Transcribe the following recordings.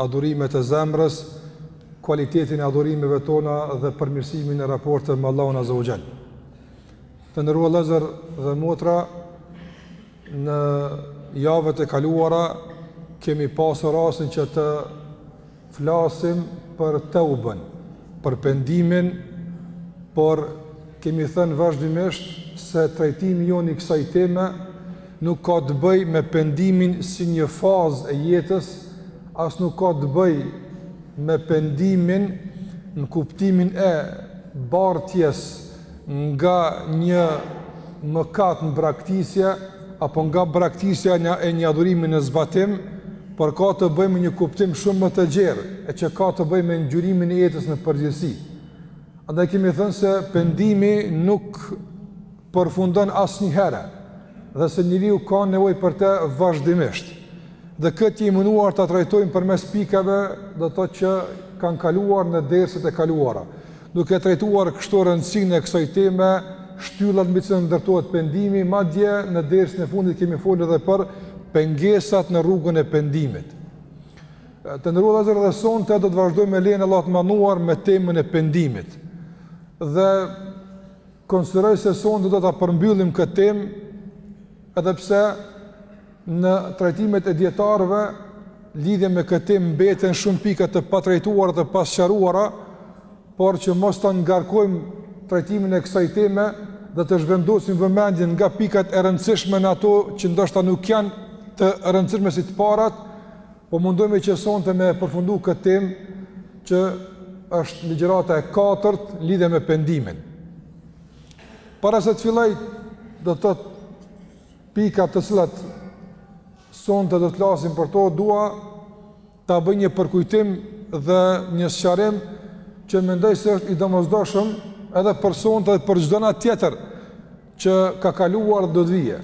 adhurimet e zemrës, kualitetin e adhurimeve tona dhe përmirësimin e raporteve me Allahun Azza wa Jall. Të nderuar vëllezër dhe motra, në javët e kaluara kemi pasur rastin që të flasim për tauben, për pendimin, por kemi thënë vazhdimisht se trajtimi jonë i kësaj teme nuk ka të bëjë me pendimin si një fazë e jetës, as nuk ka të bëjë me pendimin në kuptimin e bartjes nga një mëkat në braktisje, apo nga braktisja e një adhurimi në zbatim, por ka të bëjë me një kuptim shumë më të gjerë, e që ka të bëjë me ngjyrimin e jetës në përgjithësi. Andaj kemi thënë se pendimi nuk përfundon asnjëherë, dhe se njeriu ka nevojë për te vazhdimisht. Dhe këtë jemi munduar ta trajtojmë përmes pikave do të thotë që kanë kaluar në derset e kaluara. Duke trajtuar kështu rëndësinë e kësaj teme, shtyllat mbi të cilat ndërtohet pendimi, madje në dersin e fundit kemi folur edhe për pengesat në rrugën e pendimit. Të nderuar vëllezër, edhe sonte do të vazhdojmë me lejen e Allahut të Madhëruar me temën e pendimit. Dhe konsideroj se sonte do ta përmbyllim këtë temë, edhe pse Në trajtimet e dijetarëve lidhje me këtë temë mbeten shumë pika të patrajtuara të pasqaruara, por që mos ta ngarkojmë trajtimin e kësaj teme dhe të zhvendosim vëmendjen nga pikat e rëndësishme në ato që ndoshta nuk janë të rëndësishme si të parat, po mundohemi që sonte me e përfundu këtë temë që është ligjërata e katërt lidhje me pendimin. Para se të filloj, do të thotë Pikat të cilat sonte do të flasim për to, dua ta bëj një përkujtim dhe një sqarim që mendoj se është i domosdoshëm edhe për sonte dhe për çdo natë tjetër që ka kaluar dhe do të vijë.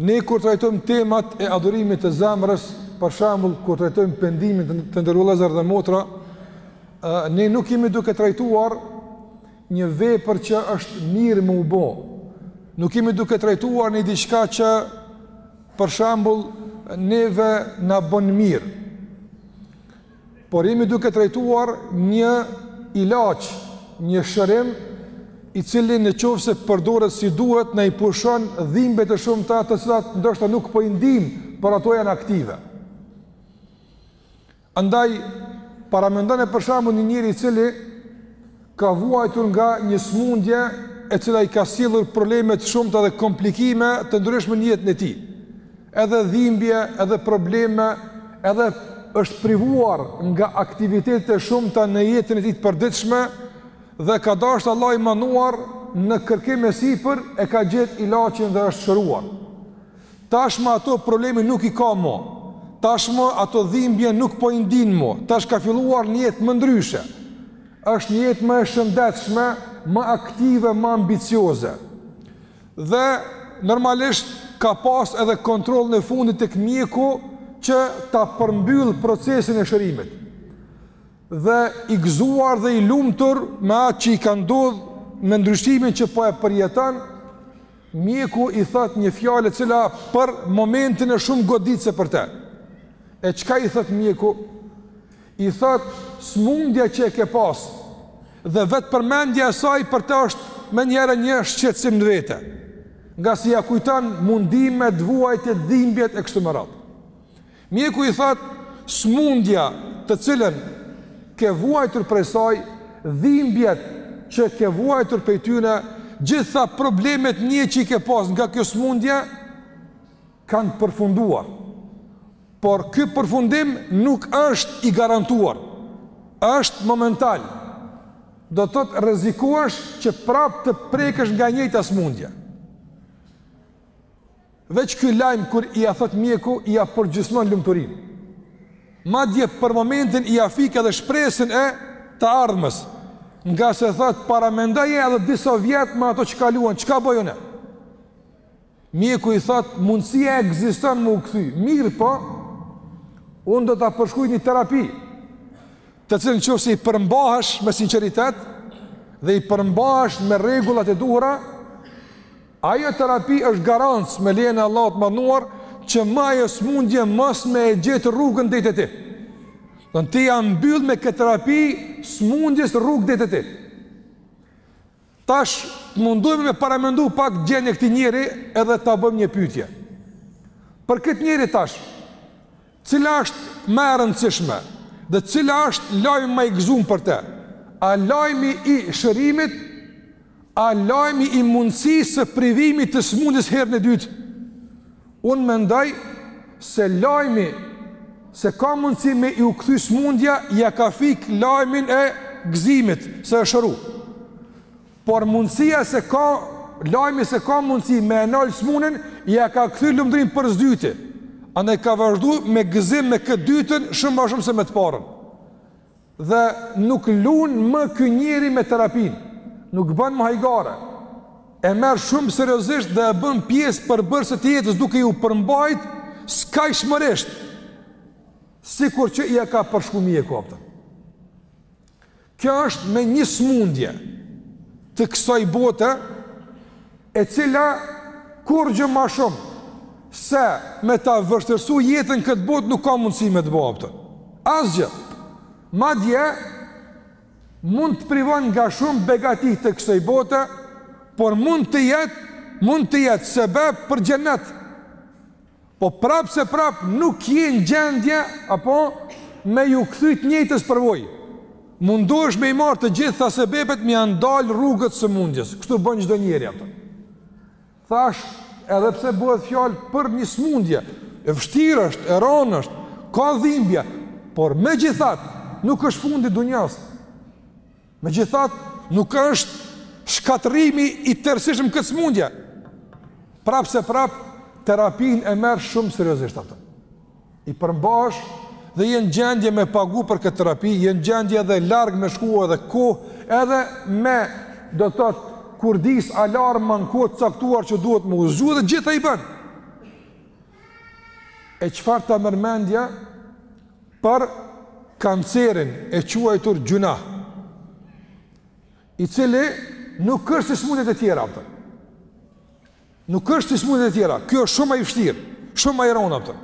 Ne kur trajtojmë temat e adhurimit të zemrës, për shembull kur trajtojmë pendimin të nderuar vëllezër dhe motra, ne nuk jemi duke trajtuar një vepër që është mirë me u bo, nuk jemi duke trajtuar një diçka që për shambull neve na bon mirë, por jemi duke trajtuar një ilaç, një shërim, i cili në qoftë se përdoret si duhet na i pushon dhimbje të shumta të cilat ndoshta nuk po i ndimë, por ato janë aktive. Andaj, paramendone për shembull një njeri i cili ka vuajtur nga një sëmundje e cila i ka sjellur probleme të shumta dhe komplikime të ndryshme në jetën e tij. Edhe dhimbje, edhe probleme, edhe është privuar nga aktivitete të shumta në jetën e tij të përditshme dhe ka dashur Allahu i Madhëruar në kërkim e sipër e ka gjetë ilaçin dhe është shëruar. Tashmë ato probleme nuk i ka më. Tashmë ato dhimbje nuk po i ndin më. Tash ka filluar një jetë më ndryshe. Është një jetë më e shëndetshme, më aktive, më ambicioze. Dhe normalisht ka pas edhe kontrollin e fundit tek mjeku që ta përmbyll procesin e shërimit. Dhe i gëzuar dhe i lumtur me atë që i ka ndodhur me ndryshimin që po e përjeton, Mjeku i thotë një fjalë e cila për momentin është shumë goditëse për të. E çka i thotë mjeku? I thotë smundja që e ke pas dhe vetë përmendja e saj për të është menjëherë një shqetësim në vete. Ngase ia kujton mundimet, vuajtjet, dhimbjet e kështu me radhë. Mjeku i thotë, Sëmundja, të cilën ke vuajtur prej saj, dhimbjet që ke vuajtur prej tyre, gjitha problemet që i ke pas nga kjo sëmundje, kanë përfunduar. Por ky përfundim nuk është i garantuar. Është momental. Do të thotë rrezikohesh që prapë të prekësh nga e njëjta sëmundje. Veç ky lajm kur ia thot mjeku ia përgjysmon lumturinë. Madje për momentin ia fik edhe shpresën e të ardhmes, ngase thot paramendoje edhe disa vjet me ato që kaluan, çka bëj unë? Mjeku i thot mundësia ekziston më u kthy, mirëpo unë do ta përshkruaj një terapi. Të cilën nëse i përmbahesh me sinqeritet dhe i përmbahesh me rregullat e duhura, Ajo terapi është garancë me lejen e Allahut të Madhëruar që më ajo sëmundje mos me e gjetë rrugën deri te ti. Domethënë ia mbyll me këtë terapi sëmundjes rrugë deri te ti. Tash mundohemi me paramendu pak gjendjen e këtij njeri edhe ta bëjmë një pyetje. Për këtë njeri tash, cila është më e rëndësishme dhe cila është lajmi më i gëzuar për të? A lajmi i shërimit A lajmi i mundësisë së privimit të sëmundjes herën e dytë? Unë mendoj se lajmi se ka mundësi me iu kthy smundja, ja ka fik lajmin e gzimit, se është shëru. Por mundësia se ka, lajmi se ka mundësi me e nal smunjen, ja ka kthy lumturinë për s'dyti. Andaj ka vazhdu me gzim me këtë dytën shumë ma shumë se me të parën. Dhe nuk lun më ky njeri me terapinë, nuk bën më hajgare, e merr shumë seriozisht dhe e bën pjesë përbërëse të jetës duke iu përmbajt skajshmërisht, sikur që ia ka përshkru mjeku, kupton. Kjo është me një smundje të kësaj bote, e cila kurrgjë ma shumë se me ta vështirsu jetën këtë botë nuk ka mundësi me të bo, a kupton. Asgjë, madje mund të privon nga shumë begati të kësoj bote, por mund të jetë, mund të jetë sebep për xhenet. Po prap se prap nuk je në gjendje apo me ju kthy të njëjtës përvojë. Mundohesh me i marr të gjitha sebepet me ja ndal rrugët sëmundjes. Kështu bën çdo njeri, apo. Thash, edhe pse bëhet fjalë për një sëmundje, e vështirë është, e ronë është, ka dhimbje, por megjithatë nuk është fundi i dynjasë. Megjithatë, nuk është shkatërrimi i tërësishëm këtë sëmundje. Prapë se prapë, terapinë e merr shumë seriozisht, apo. I përmbahesh dhe je në gjendje me pagu për këtë terapi, je në gjendje edhe larg me shku edhe kohë, edhe me do të thotë kurdis alarm më në kohë të caktuar që duhet me u zgju dhe gjitha i bën. E çfarë ta merr mendja, Për kancerin e quajtur gjynah, i cili nuk është si smundjet e tjera, a kupton, nuk është si smundjet e tjera, ky është shumë ma i vështirë, shumë ma i ronë, a kupton,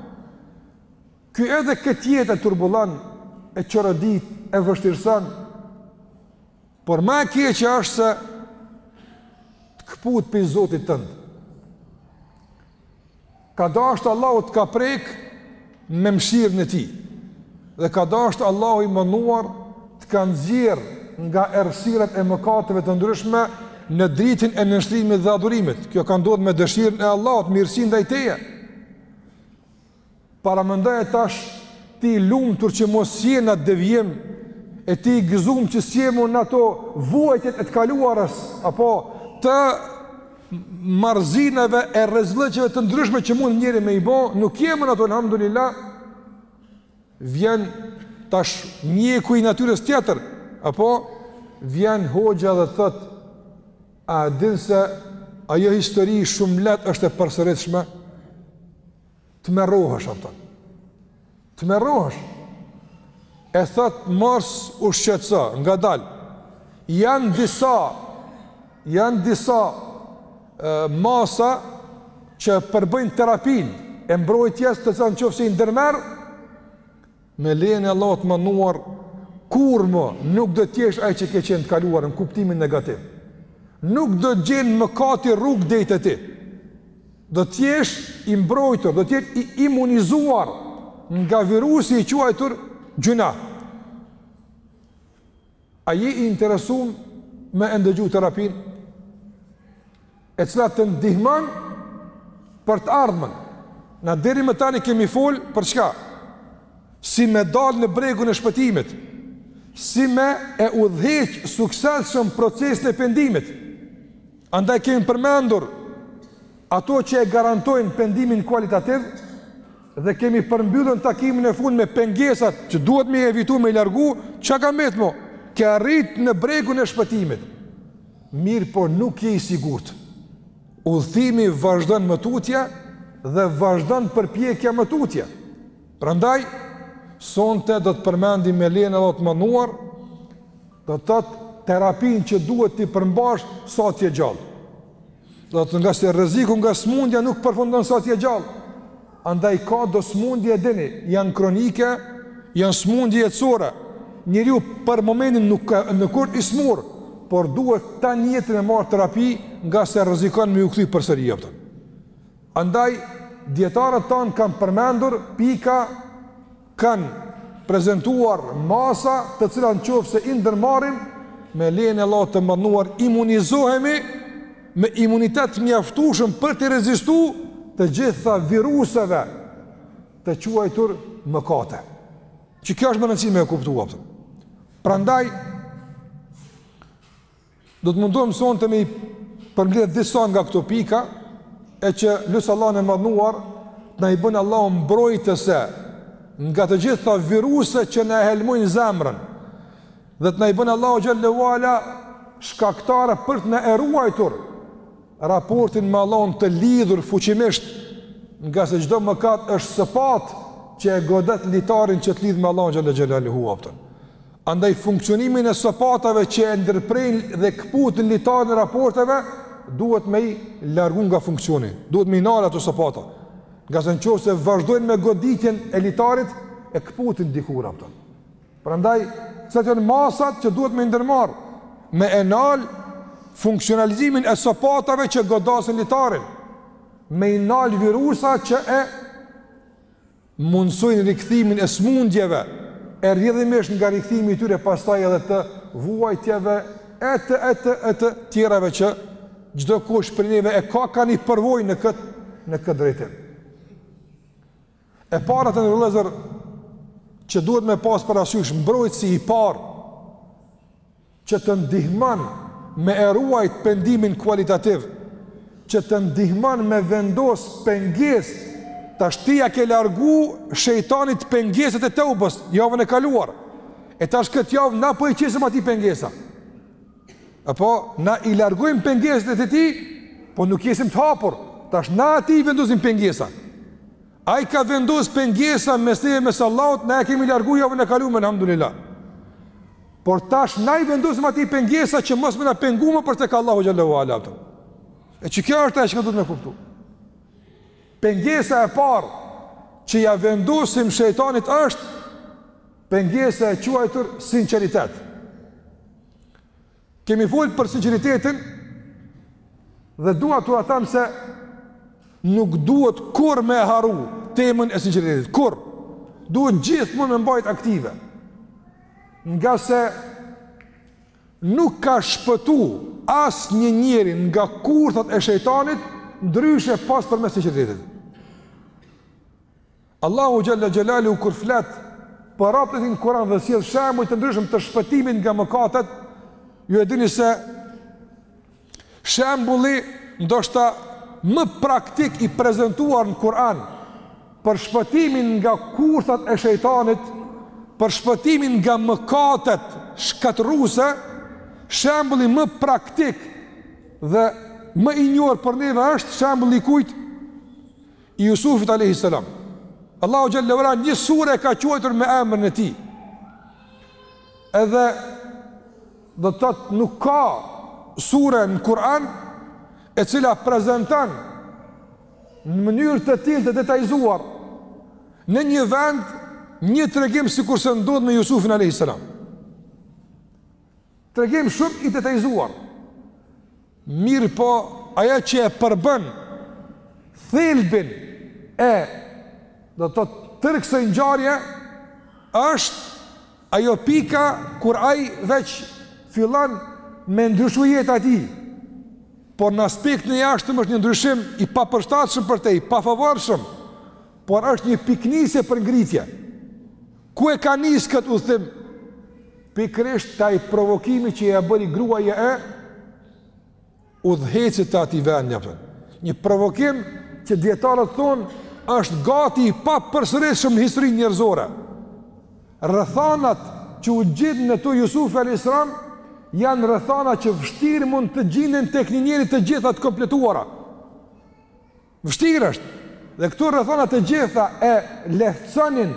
ky edhe këtë jetë e turbullon, e çorodit, e vështirëson, por ma e keqe është se të këput prej Zotit tënd. Ka dashtë Allahu të ka prek me mshirën e tij Dhe ka dashtë Allahu i madhnuar të ka nxjerr nga errësirat e mëkateve të ndryshme Në dritën e nënshtrimit dhe adurimit Kjo ka ndodhë me dëshirën e Allahut, mirësi ndaj teje Paramendoje tash ti i lumtur që mo s'je në devijim E ti i gëzum që s'je më në ato vuajtjet e të kaluarës A kupton marrëzinave e rrezillëqeve të ndryshme që mund njeri me i bo, nuk jemi në ato alhamdulillah. Vjen tash mjeku i natyrës tjetër, apo vjen hoxha dhe thotë a e din se ajo histori shumë lehtë është e përsëritshme? Tmerrohesh apo? Tmerrohesh. E thotë mos u shqetëso, ngadalë. Janë disa janë disa e, masa që përbëjnë terapinë e mbrojtjes të cilat në qoftë se i ndërmerr Me lejen e Allahut të Madhnuar, kurrë më nuk do të jesh ai që ke qenë në të kaluarën, në kuptimin negativ. Nuk do të gjejë mëkati rrugë deri te ti. Do të jesh i mbrojtur, do të jesh i imunizuar nga virusi i quajtur gjynah. A je i interesuar me e ndëgju terapinë? E cila të ndihmon për të ardhmen. Ne deri më tani kemi fol për çka? Si me dal në bregun e shpëtimit? Si me e udhëheq suksesshëm procesin e pendimit? Andaj kemi përmendur Ato që e garantojnë pendimin kualitativ dhe kemi përmbyll në takimin e fundit me pengesat që duhet me i evitu me i largu, çka ka mbet mo? Ke arrit në bregun e shpëtimit. Mirëpo nuk je i sigurt. Udhëtimi vazhdon më tutje dhe vazhdon përpjekja më tutje. Prandaj, sonte do të përmendim me lejen e Allahut të madhnuar, do të thotë terapinë që duhet t'i përmbahesh sa t'je gjallë. Do të thotë ngase rreziku nga smundja nuk përfundon sa t'je gjallë. Andaj ka do smundje e dini, janë kronike, janë smundje e cora. Njeriu për momentin nuk ka në kur i smur, por duhet tanë jetën me marrë terapi ngase rrezikon me iu kthy përsëri jepëtën. Andaj, dijetarët tanë kanë përmendur pika kanë prezantuar masa të cilat në qoftë se i ndërmarrim me lejen e Allahut të madhnuar imunizohemi me imunitet të mjaftueshëm për t'i rezistu të gjitha viruseve të quajtur mëkate. Që kjo është me rëndësi me e kuptu. Prandaj Do të mundohem sonte me i përmbledh disa nga këto pika e që lus Allahun e madhnuar të na i bën Allahu mbrojtëse nga të gjitha viruset që na e helmojnë zemrën dhe të na i bën Allahu xhel-le ue ala shkaktare për të na e ruajtur raportin me Allahun të lidhur fuqimisht ngase çdo mëkat është sëpatë që e godet litarin që të lidh me Allahun xhel-le xhel-le ue ala Andaj funksionimin e sopatave që e ndërprejnë dhe këputin litarin e raporteve, duhet me i largu nga funksioni, duhet me i nal ato sopata, ngase në qoftë se vazhdojnë me goditjen e litarit, e këputin dikur patjetër. Prandaj, cilat janë masat që duhet me i ndërmarrë, me e nal funksionalizimin e sopatave që e godasin litarin, me i nal virusat që e mundësojnë rikthimin e smundjeve e rrjedhimisht nga rikthimi i tyre pastaj edhe të vuajtjeve e të e të e të tjerave që çdokush prej neve e ka ka një përvojë në këtë në këtë drejtim. E para të nderuar vëllezër që duhet me pas parasysh mbrojtësi i parë që të ndihmon me e ruajt pendimin kualitativ, që të ndihmon me vendos pengesë, tash ti ia ke largu shejtanit pengesat e teubës, javën e kaluar, e tash këtë javë na po i qesim atij pengesa, apo na i largojmë pengesat e tij, po nuk jesim të hapur, tash na atij i vendosim pengesa, Ai ka vendos pengesa mes neve mes Allahut, na i kemi largu javën e kaluar elhamdulillah. Por tash na i vendosim atij pengesa që mos me na pengu ma për tek Allahu xhel-le ue ala. E që kjo është ajo që duhet me kuptu. Pengesa e parë që ia vendosim shejtanit është pengesa e quajtur sinqeritet. Kemi folë për sinqeritetin dhe dua t'ua tham se nuk duhet kurrë me harru temën e sinqeritetit. Kurrë. Duhet gjithmonë me mbajt aktive. Ngase nuk ka shpëtu asnjë njeri nga kurthat e shejtanit ndryshe pos përmes sinqeritetit. Allahu xhel-le xhelaluhu kur flet për robtë e tij në Kur'an dhe sjell shembuj të ndryshëm të shpëtimit nga mëkatet, ju e dini se shembulli ndoshta më praktik i prezantuar në Kur'an për shpëtimin nga kurthat e shejtanit, për shpëtimin nga mëkatet shkatërruese, shembulli më praktik dhe më i njohur për neve është shembulli i kujt? I Jusufit alejhi selam. Allahu xhel-le ue ala një sure e ka quajtur me emrin e tij. Edhe do të thotë nuk ka sure në Kur'an e cila prezanton në mënyrë të tillë të detajzuar në një vend një tregim sikurse ndodh me Jusufin alejhi selam. Tregim shumë i detajzuar. Mirëpo, ajo që e përbën thelbin e të tërë kësaj ngjarje është ajo pika kur ai veç fillon me ndryshu jeta e tij por në aspektin e jashtëm është një ndryshim i papërshtatshëm për te, i pafavorshëm por është një pikënisje për ngritje Ku e ka nis kët udhëtim? Pikërisht te ai provokimi që ia bëri gruaja e udhëheqësit të atij vendi apo. Një provokim që dijetarët thonë është gati i papërsëritshëm në historinë njerëzore. Rrethanat që u gjinden te Jusufi alejhi selam janë rrethana që vështirë mund të gjinden tek një njeri të gjitha të kompletuara. Vështirë është, dhe këto rrethana të gjitha e lehtësonin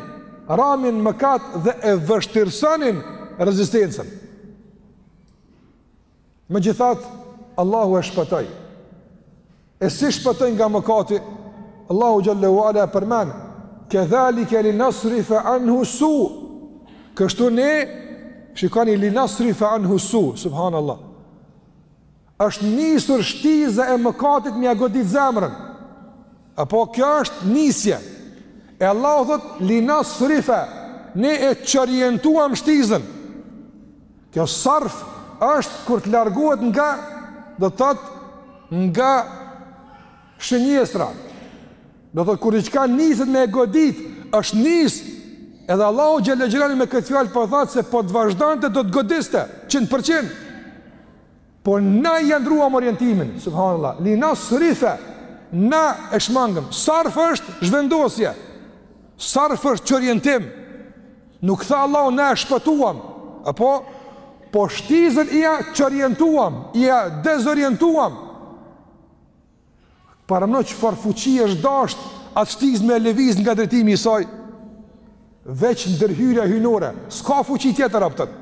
ramjen në mëkat dhe e vështirësonin rezistencën. Megjithatë, Allahu e shpëtoi. E si shpëtoi nga mëkati, Allahu xhel-le ue ala e përmend, kedhalike linasrife anhu su, kështu ne, shikoni linasrife anhu su, subhanallah, Është nisur shtiza e mëkatit me ia godit zemrën. Apo kjo është nisje. E Allahu thotë linasrife, ne e çorientuam shtizën. Kjo sarf është kur të largohet nga do të thotë nga shënjestra. Do thotë kur diçka niset me e godit, është nis. Edhe Allahu xhel-le xhelaluhu me këtë fjalë po thotë se po të vazhdonte do të godiste 100%. Po na ia ndërruam orientimin, subhanallah, linasrife, na e shmangëm, sarf është zhvendosje, sarf është çorientim, nuk tha Allahu, na e shpëtuam, apo, po shtizën ia çorientuam, ia dezorientuam, Paramendo çfarë fuqi është dashtë atë shtizë me lëviz nga drejtimi i saj, veç ndërhyrja hyjnore, s'ka fuqi tjetër apëtën.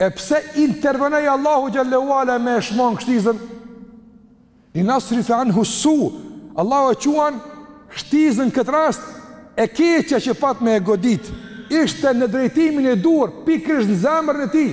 E pse intervenoi Allahu xhel-le ue ala me e shmang shtizën? Linasrife anhu su, Allahu e quan shtizën këtë rast e keqja që pat me e godit, ishte në drejtimin e duhur, pikërisht në zemrën e tij.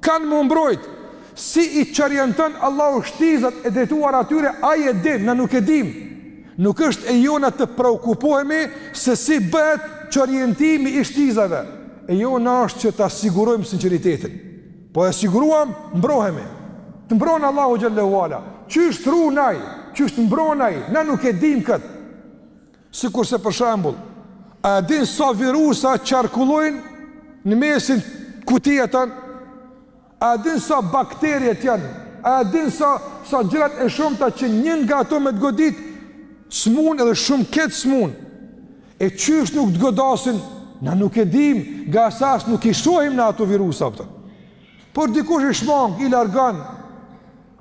Kanë mu mbrojt, si i çorienton Allahu shtizat e drejtuara atyre Ai e din, na nuk e dimë. Nuk është e jona të preokupohemi se si bëhet çorientimi i shtizave, e jona është që ta sigurojmë sinqeritetin. Po e siguruam, mbrohemi. Të mbron Allahu xhel-le ue ala. Qysh të ruan Ai, qysh të mbron Ai, na nuk e dimë këtë. Sikurse për shembull, a e din sa virusa qarkullojnë në mesin ku ti jeton? A e din sa bakterie janë? A e din sa sa gjërat e shumta që një nga ato me të godit smun edhe shumë keq të smun? E qysh nuk të godasin? Na nuk e dim, ngase as nuk i shohim ne ato virusa, a kupton. Por dikush i shmang, i largon.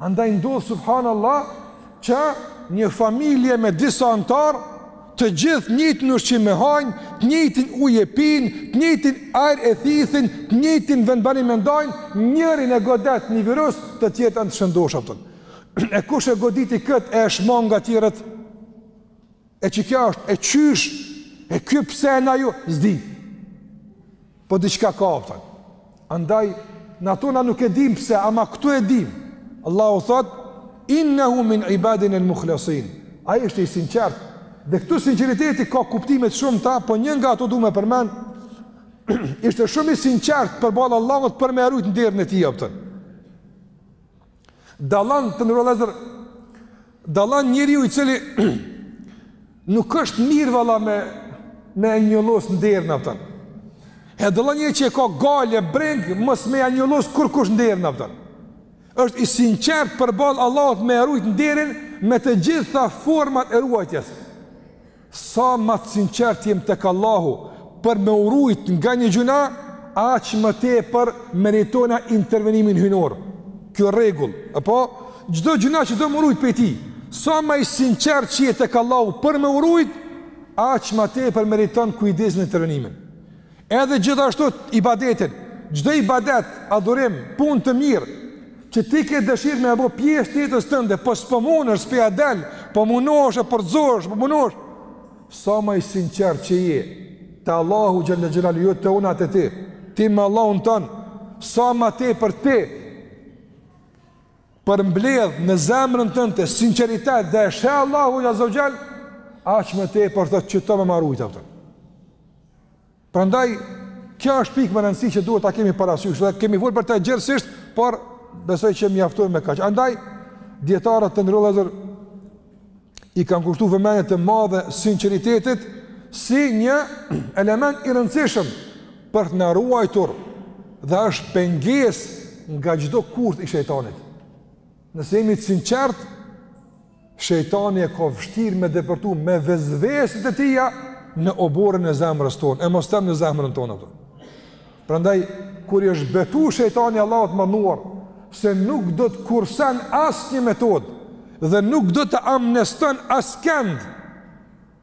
Andaj ndodh subhanallah që një familje me disa anëtarë të gjithë njëjtin ushqim e hajnë, të njëjtin ujë e pinë, të njëjtin ajër e thithin, të njëjtin vendbanim e ndajnë, njërin e godet një virus, të tjerët janë të shëndoshë, a kupton. E kush e goditi kët e e shmang nga tjerët? e çka është, e qysh, e ky pse e na jo, s'di. Po diçka ka, a kupton. Andaj, në ato na nuk e dim pse, ama këtu e dim. Allahu thot, innehu min ibadinel mukhlesin. Ai ishte i sinqert. Dhe këtu sinqeriteti ka kuptime të shumta, po njën nga ato du me përmen, ishte shumë i sinqert përballë Allahut për me e rujt nderin e tij, a kupton. Dallon të nderuar vëllezër. Dallon njeriu i cili nuk është mirë valla me me njollos nderin, a kupton. E dallon njeriu që e ka gajle breng mos me ja njollos kurkush nderin, a kupton. Është i sinqert përball Allahut me e rujt nderin me të gjitha format e ruajtjes. Sa ma të sinqert jem tek Allahu për me u rujt nga një gjynah, aq më tepër meritojna intervenimin hyjnor. Kjo rregull, apo çdo gjynah që do me u rujt prej tij, sa më i sinqert që je tek Allahu për me u rujt, aq më tepër meriton kujdesin e intervenimin. Edhe gjithashtu ibadetin, çdo ibadet, adhurim, punë të mirë që ti ke dëshirë me e bo pjesë të jetës tënde, po s'po munësh, s'po ja del, po munohesh e po rrxohesh, po munohesh, sa më i sinqert që je, te Allahu xhel-le xhelaluhu, jo te un a te ti, ti me Allahun tënd, sa më tepër ti përmbledh në zemrën tënde sinqeritet dhe e sheh Allahu azze ve xhel, aq më tepër të që të me ma rujt, a kupton. Prandaj kjo është pikë me rëndësi që duhet ta kemi parasysh dhe kemi folur për të gjerësisht, por besoj që mjaftojmë me kaq. Andaj dietarët të nderuar vëllezër i kanë kushtuar vëmendje të madhe sinqeritetit si një element i rëndësishëm për të na ruajtur dhe është pengesë nga çdo kurth i shejtanit. Nëse jemi të sinqertë, shejtani e ka vështirë me depërtu me vesveset e tija në oborrin e zemrës tonë, e mos them në zemrën tonë. Prandaj, kur i është betu shejtani Allahut të madhëruar, se nuk do të kursen asnjë metodë, dhe nuk do të amneston askënd,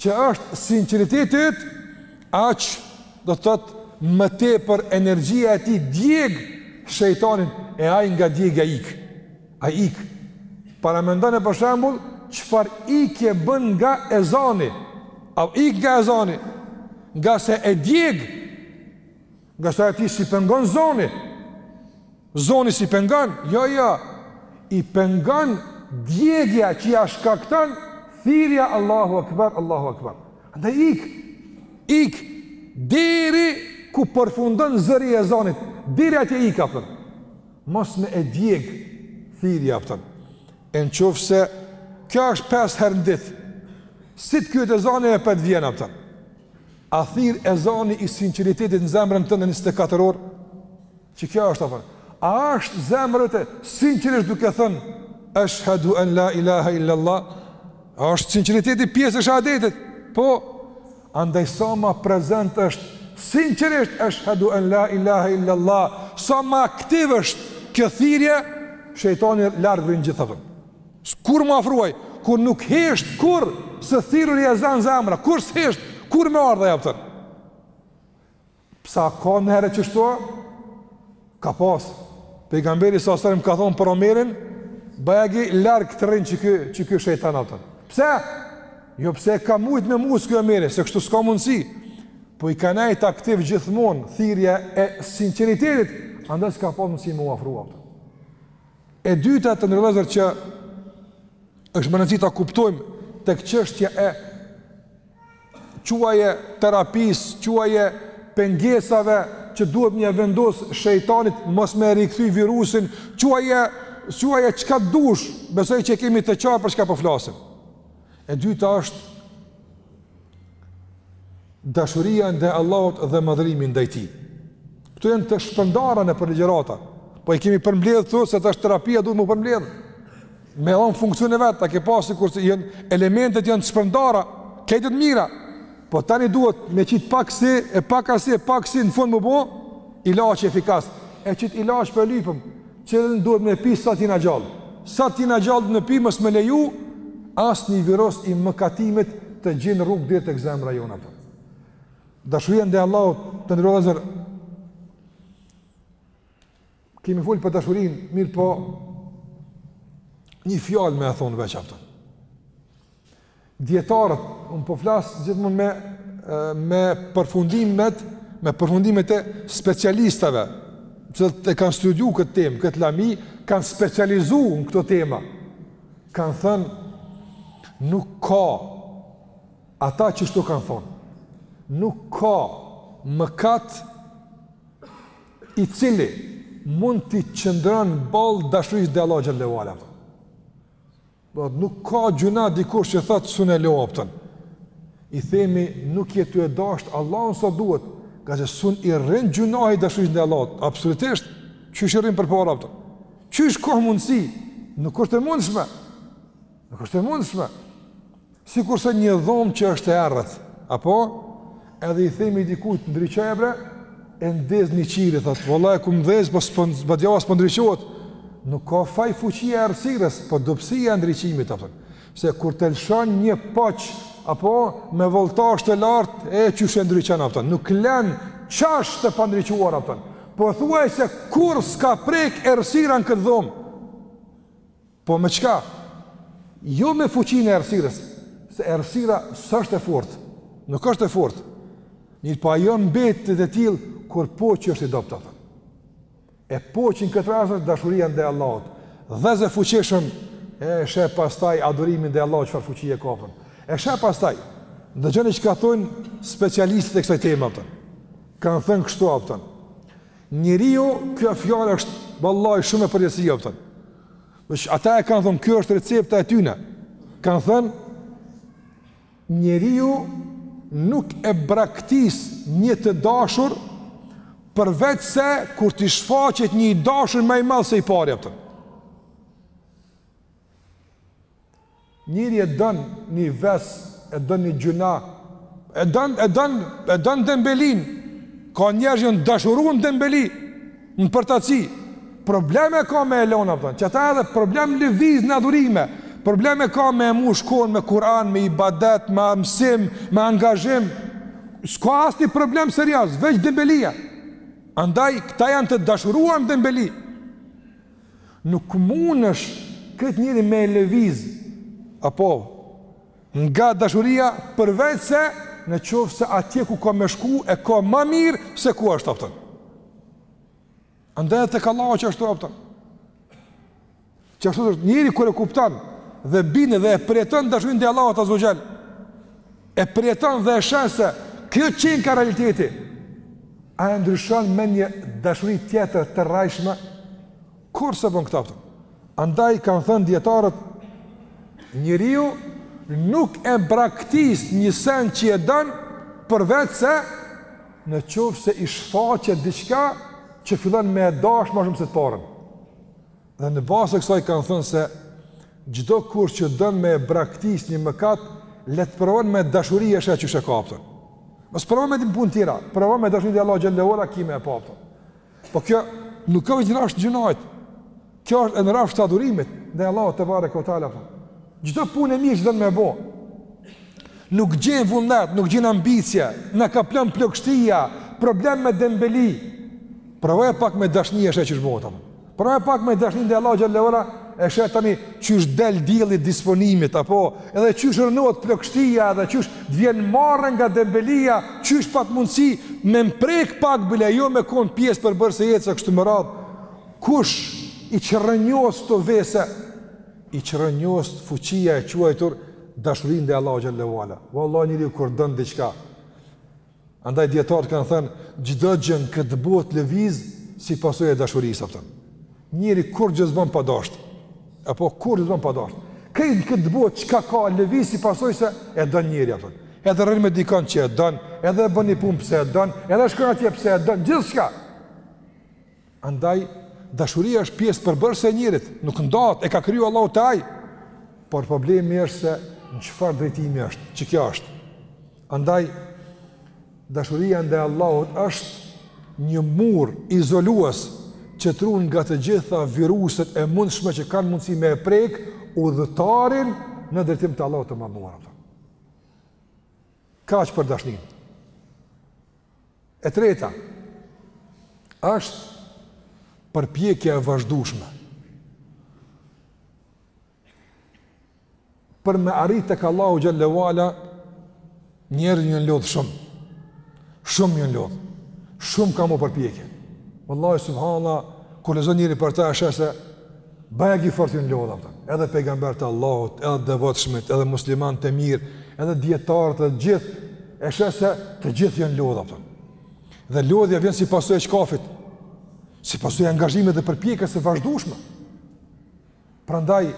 Që është sinqeriteti yt, aq do të thotë më tepër energjia e tij djeg shejtanin e ai nga djegja ik. Ai ik. Paramendone për shembull çfarë ikje bën nga ezani. Ai ik nga ezani. Ngase e djeg Ngase atij s'i pengon zoni, zoni s'i pengon, jo, jo, i pengon djegja që ja shkakton thirja Allahu Akbar, Allahu Akbar. Andaj ik, ik, deri ku përfundon zëri i ezanit, deri atje ik, a kupton. Mos me e djeg thirja, a kupton. E në qoftë se, kjo është pes herë në ditë, si të kryhet ezani apet vjen, a kupton. A thirr ezani i sinqeritetit në zemrën tënde njëzet e katër orë? Që kjo është, a kupton. A është zemra jote sinqerisht duke thënë Eshhedu en la ilaha illa Allah? A është sinqeriteti pjesë e shahadetit? Po, andaj sa ma prezent është sinqerisht Eshhedu en la ilaha illa Allah, sa ma aktiv është kjo thirje, shejtani larg rrin gjithë të Kur m'u afru ai, kur nuk hesht, kurrë së thirruri ezan zemra, kur s'hesht, kur me ardh ai, a kupton. Pse, a ka njerëz qështu? Ka pas. Pejgamberi salallahu alejhi ve selem ka thonë për omerin, bëjegi larkë të rinë që kjo, që kjo shëjtan atër. Pse? Jo pse ka mujtë me muskuj Omeri, se kështu s'ka mundësi. Po i ka nejt aktiv gjithmonë, thirja e sinqeritetit, andaj s'ka pas mundësi me u afru, a kupton. E dyta të nderuar vëllezër që është me rëndësi ta kuptojmë tek çështja e quaje terapisë, quaje pengesave që duhet m'ja vendos shejtanit mos me rikthy virusin, quaje, quaje çka dush, besoj që e kemi të qartë për çka po flasim. E dyta është Dashuria ndaj Allahut dhe madhërimi ndaj Tij. Këto janë të shpërndara nëpër ligjërata, po i kemi përmbledhë tash se tash terapia duhet m'u përmbledhë, me dhonë funksionin e vet, a ke pa sikurse janë, elementet janë të shpërndara, krejt të mira, po tani duhet me qitë pak ksi, e pak asi, e pak ksi, në fund m'u bo ilaç efikas, e qit ilaç po e lypim, që edhe na duhet me pi sa t'jena gjallë. Sa t'jena gjallë me pi mos me leju asnjë virus i mëkatimit të gjen rrugë deri tek zemra jonë, a kupton. Dashuria ndaj Allahut, të nderuar vëllezër, kemi fol për dashurinë, mirëpo një fjalë me e thonë veç, a kupton. Dijetarët, unë po flas gjithmonë me me përfundimet, me përfundimet e specialistave, cilët e kanë studiu këtë temë, këtë lami, kanë specializu në këto tema. Kanë thënë nuk ka ata qështu kanë thon. Nuk ka mëkat i cili mund t'i qëndron ballë dashurisë ndaj Allahut xhel-le ue ala. Do të nuk ka gjynah dikush që thotë sun e lo, kupton. I themi nuk je tu e dashtë Allahun sa duhet, ngaqë sun i rrin gjynahi dashurisë ndaj Allahut. Absolutisht. Qysh i rrin përpara, kupton? Qysh ka mundsi? Nuk është e mundshme. Nuk është e mundshme. Sikurse një dhomë që është e errët, apo edhe i themi dikujt ndriçoje bre, e ndez një qiri thot, valla e kum ndez, po badjava s'po ndriçohet. Nuk ka faj fuqia e errësirës, po dobësia e ndriçimit, kupton. Se kur të lëshon një poç apo me voltazh të lartë e qysh e ndriçon, kupton, nuk len qosh të pandriçuar, kupton. Pothuajse kurrë s'ka prek errësira në këtë dhomë. Po me çka? Jo me fuqinë e errësirës, se errësira s'është e fortë, nuk është e fortë. Mirëpo ajo mbetet e tillë, kur poçi është i dobët, kupton. E poçi në këtë rast është dashuria ndaj Allahut. Dheze fuqishëm, e sheh pastaj adhurimin ndaj Allahut çfarë fuqie e kapën. E sheh pastaj, dëgjoni çka thonë specialistët e kësaj teme, kupton. Kanë thënë kështu, kupton. Njeriu, kjo fjalë është, vallahi, shumë me përgjegjësi, kupton. Veç ata e kanë thënë, kjo është recepta e tyne. Kanë thënë, njeriu nuk e braktis një të dashur, përveç se kur t'i shfaqet një i dashur ma i madh se i pari, kupton. Njeri e don një ves, e don një gjynah, e don e don e don dembelinë. Ka njerëz janë dashuru n'dembeli në përtaci. Problem e ka me e lon, kupton? Qata edhe problem lëviz në adhurime. Problem e ka me mu shkon me Kur'an, me ibadet, me mësim, me angazhim. S'ka asnjë problem serioz, veç dembelia. Andaj këta janë të dashuruar në dembeli. Nuk mundesh këtë njeri me e lëviz, apo, nga dashuria, përveç se në qoftë se atje ku ka me shku e ka ma mirë se ku është, kupton. Andaj e të ka lau qashtu, kupton. Qashtu është njeri kur e kupton dhe bine dhe e përjeton dashurinë ndaj Allahut azze ve xhel. E përjeton dhe e sheh se kjo qenka realiteti. A e ndryshon me një dashuri tjetër të rrejshme? Kurrë s'e bën këtë, a kupton? Andaj kanë thënë dijetarët, njeriu nuk e braktis një sen që e don, përveç se në qoftë se i shfaqet diçka që fillon me e dashtë ma shumë se të parën. Dhe në bazë të kësaj kanë thënë se çdokush që don me e braktis një mëkat, le të provon me dashuri e sheh qysh, a kupton. Mos provon me di unë, punë tjera, provon me dashuri te Allahu xhelle ue ala kime, a kupton. Po kjo nuk është veç në rrafsh t'gjynahit. Kjo është në rrafsh të adhurimit ndaj Allahut tebareke ue teala. Çdo punë e mirë që don me bë. Nuk gjen vullnet, nuk gjen ambicie, na kaplon plogështia, problem me dembeli. Provoje pak me dashni e sheh qysh bohet Provoje pak me dashnin ndaj Allahut xhelle ue ala, e sheh tani qysh del dielli i disponimit, apo edhe qysh rrënohet plogështia edhe qysh të vjen marre nga dembelia, qysh pat mundësi me m'prek pak bile, jo me konë pjesë përbërëse e jetës e kështu me radhë. Kush i çrrënjos kto vese, i çrrënjos fuqia e quajtur dashuri ndaj Allahut xhelle ue ala. Vallahi njeriu kur don diçka, Andaj dijetarët kanë thënë, çdo gjë në këtë botë lëviz si pasojë e dashurisë, a kupton. Njeri kurgjë s'bën pa dashtë. Apo kurgjë s'bën pa dashtë. Krejt në këtë botë çka ka lëviz si pasojë se e don njeri, a kupton. Edhe rrin me dikon që e don, edhe bën një punë pse e don, edhe shkon atje pse e don, gjithçka. Andaj, dashuria është pjesë përbërëse e njerit, nuk ndahet, e ka kriju Allahu te ai, por problemi është se në çfarë drejtimi është, qekjo është. Andaj, dashuria ndaj Allahut është një mur izolues që t'run nga të gjitha viruset e mundshme që kanë mundësi me e prek udhëtarin në drejtim të Allahut të madhëruar. Kaq për dashnin. E treta, është përpjekja e vazhdushme. Për me arrit tek Allahu xhelle ue ala, njerëz u jenë lodhë shumë. Shumë u jenë lodhë. Shumë kanë u përpjek. Wallahi subhanallah kur lexon njeri për ta e sheh se Bajagi fort jenë lodh, a kupton. Edhe pejgamberët e Allahut, edhe t'devotshmit, edhe muslimanët e mirë, edhe dijetarët, të gjithë e sheh se të gjithë janë lodh, a kupton. Dhe lodhja vjen si pasojë e çkafit, si pasojë e angazhimit dhe përpjekjes së vazhdueshme. Prandaj,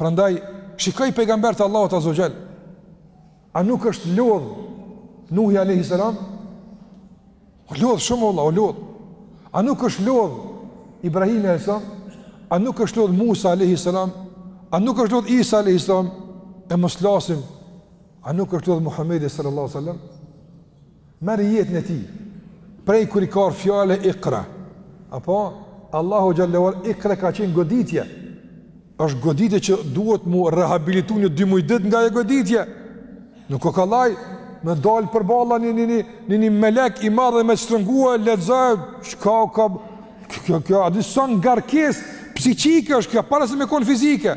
prandaj shikoji pejgamberët e Allahut azze ue xhel. A nuk është lodh Nuhi alayhi salam? O lodh shumë vallah, o lodh. A nuk është lodh Ibrahimi alayhi salam? A nuk është lodh Musa alayhi salam? A nuk është lodh Isa alayhi salam? E mos flasim. A nuk është lodh Muhamedi sallallahu alaihi wasallam? Merr jetën e tij. Prej kur i ka ardh fjala ikra. Apo Allahu xhel-le ue ala ikra ka qenë goditje. Është goditje që duhet mu rehabilitu një dy muaj ditë nga ajo goditje. Nuk o kallaj me dal përballë një një një një melek i madh me t'shtrëngu e lexo çka ka kjo kjo a di sa ngarkesë psikike është kjo para se me kon fizike.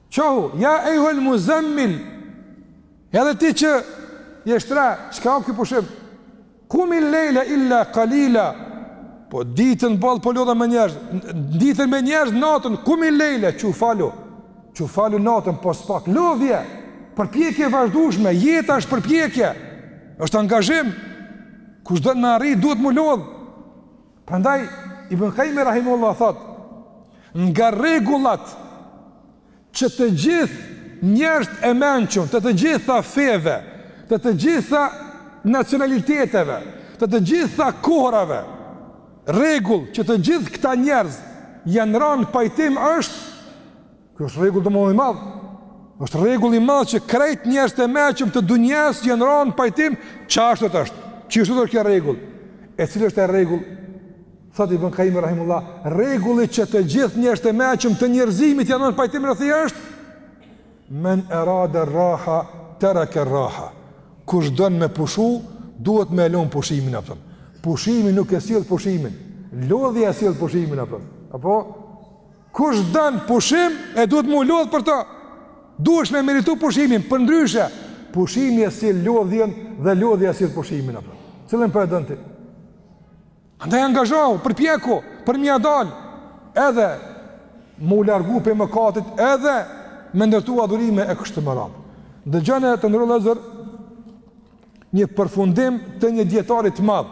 Qohu, ja ejjuhel muzzemmil, edhe ti që je shtri, çka o ky pushim, kumil lejle illa kalila, po ditën balë po lodhe me njerëz, ditën me njerëz natën, kumil lejle, qohu falu, qohu falu natën, pos pak, lodhje, përpjekje e vazhdushme, jeta është përpjekje, është angazhim, kush don me arri, duhet mu lodh, Prandaj Ibn Kajimi rahimullah thot, nga rregullat që të gjithë njerëzit e mençëm, të të gjitha feve, të të gjitha nacionaliteteve, të të gjitha kohërave, rregull që të gjithë këta njerëz janë ra në pajtim është Kjo është rregull domethënë i madh. Është rregull i madh që krejt njerëzt e meçëm të dunjasë janë ra në pajtim qashtu është. Qishtu është kjo rregull? E cila është ajo rregull? Thot Ibn Kajimi rahimullah, rregulli që të gjithë njerëzt e meçëm të njerëzimit janë ra në pajtim rreth tij është men arada raha taraka raha. Kush don me pushu, duhet me e lon pushimin a kupton. Pushimi nuk e sjell pushimin. Lodhja e sjell pushimin a kupton. Apo Kush don pushim e duhet mu lodh për të. Duhesh me meritu pushimin, përndryshe pushimi e sjell lodhjen dhe lodhja e sjell pushimin. A cilën po e don ti? Andaj angazhohu, përpjeku për me ia dal. Edhe mu largu pej mëkatit, edhe me ndërtu adhurime e kështu me radhë. Dëgjoni të nderuar vllezër një përfundim të një dijetari të madh.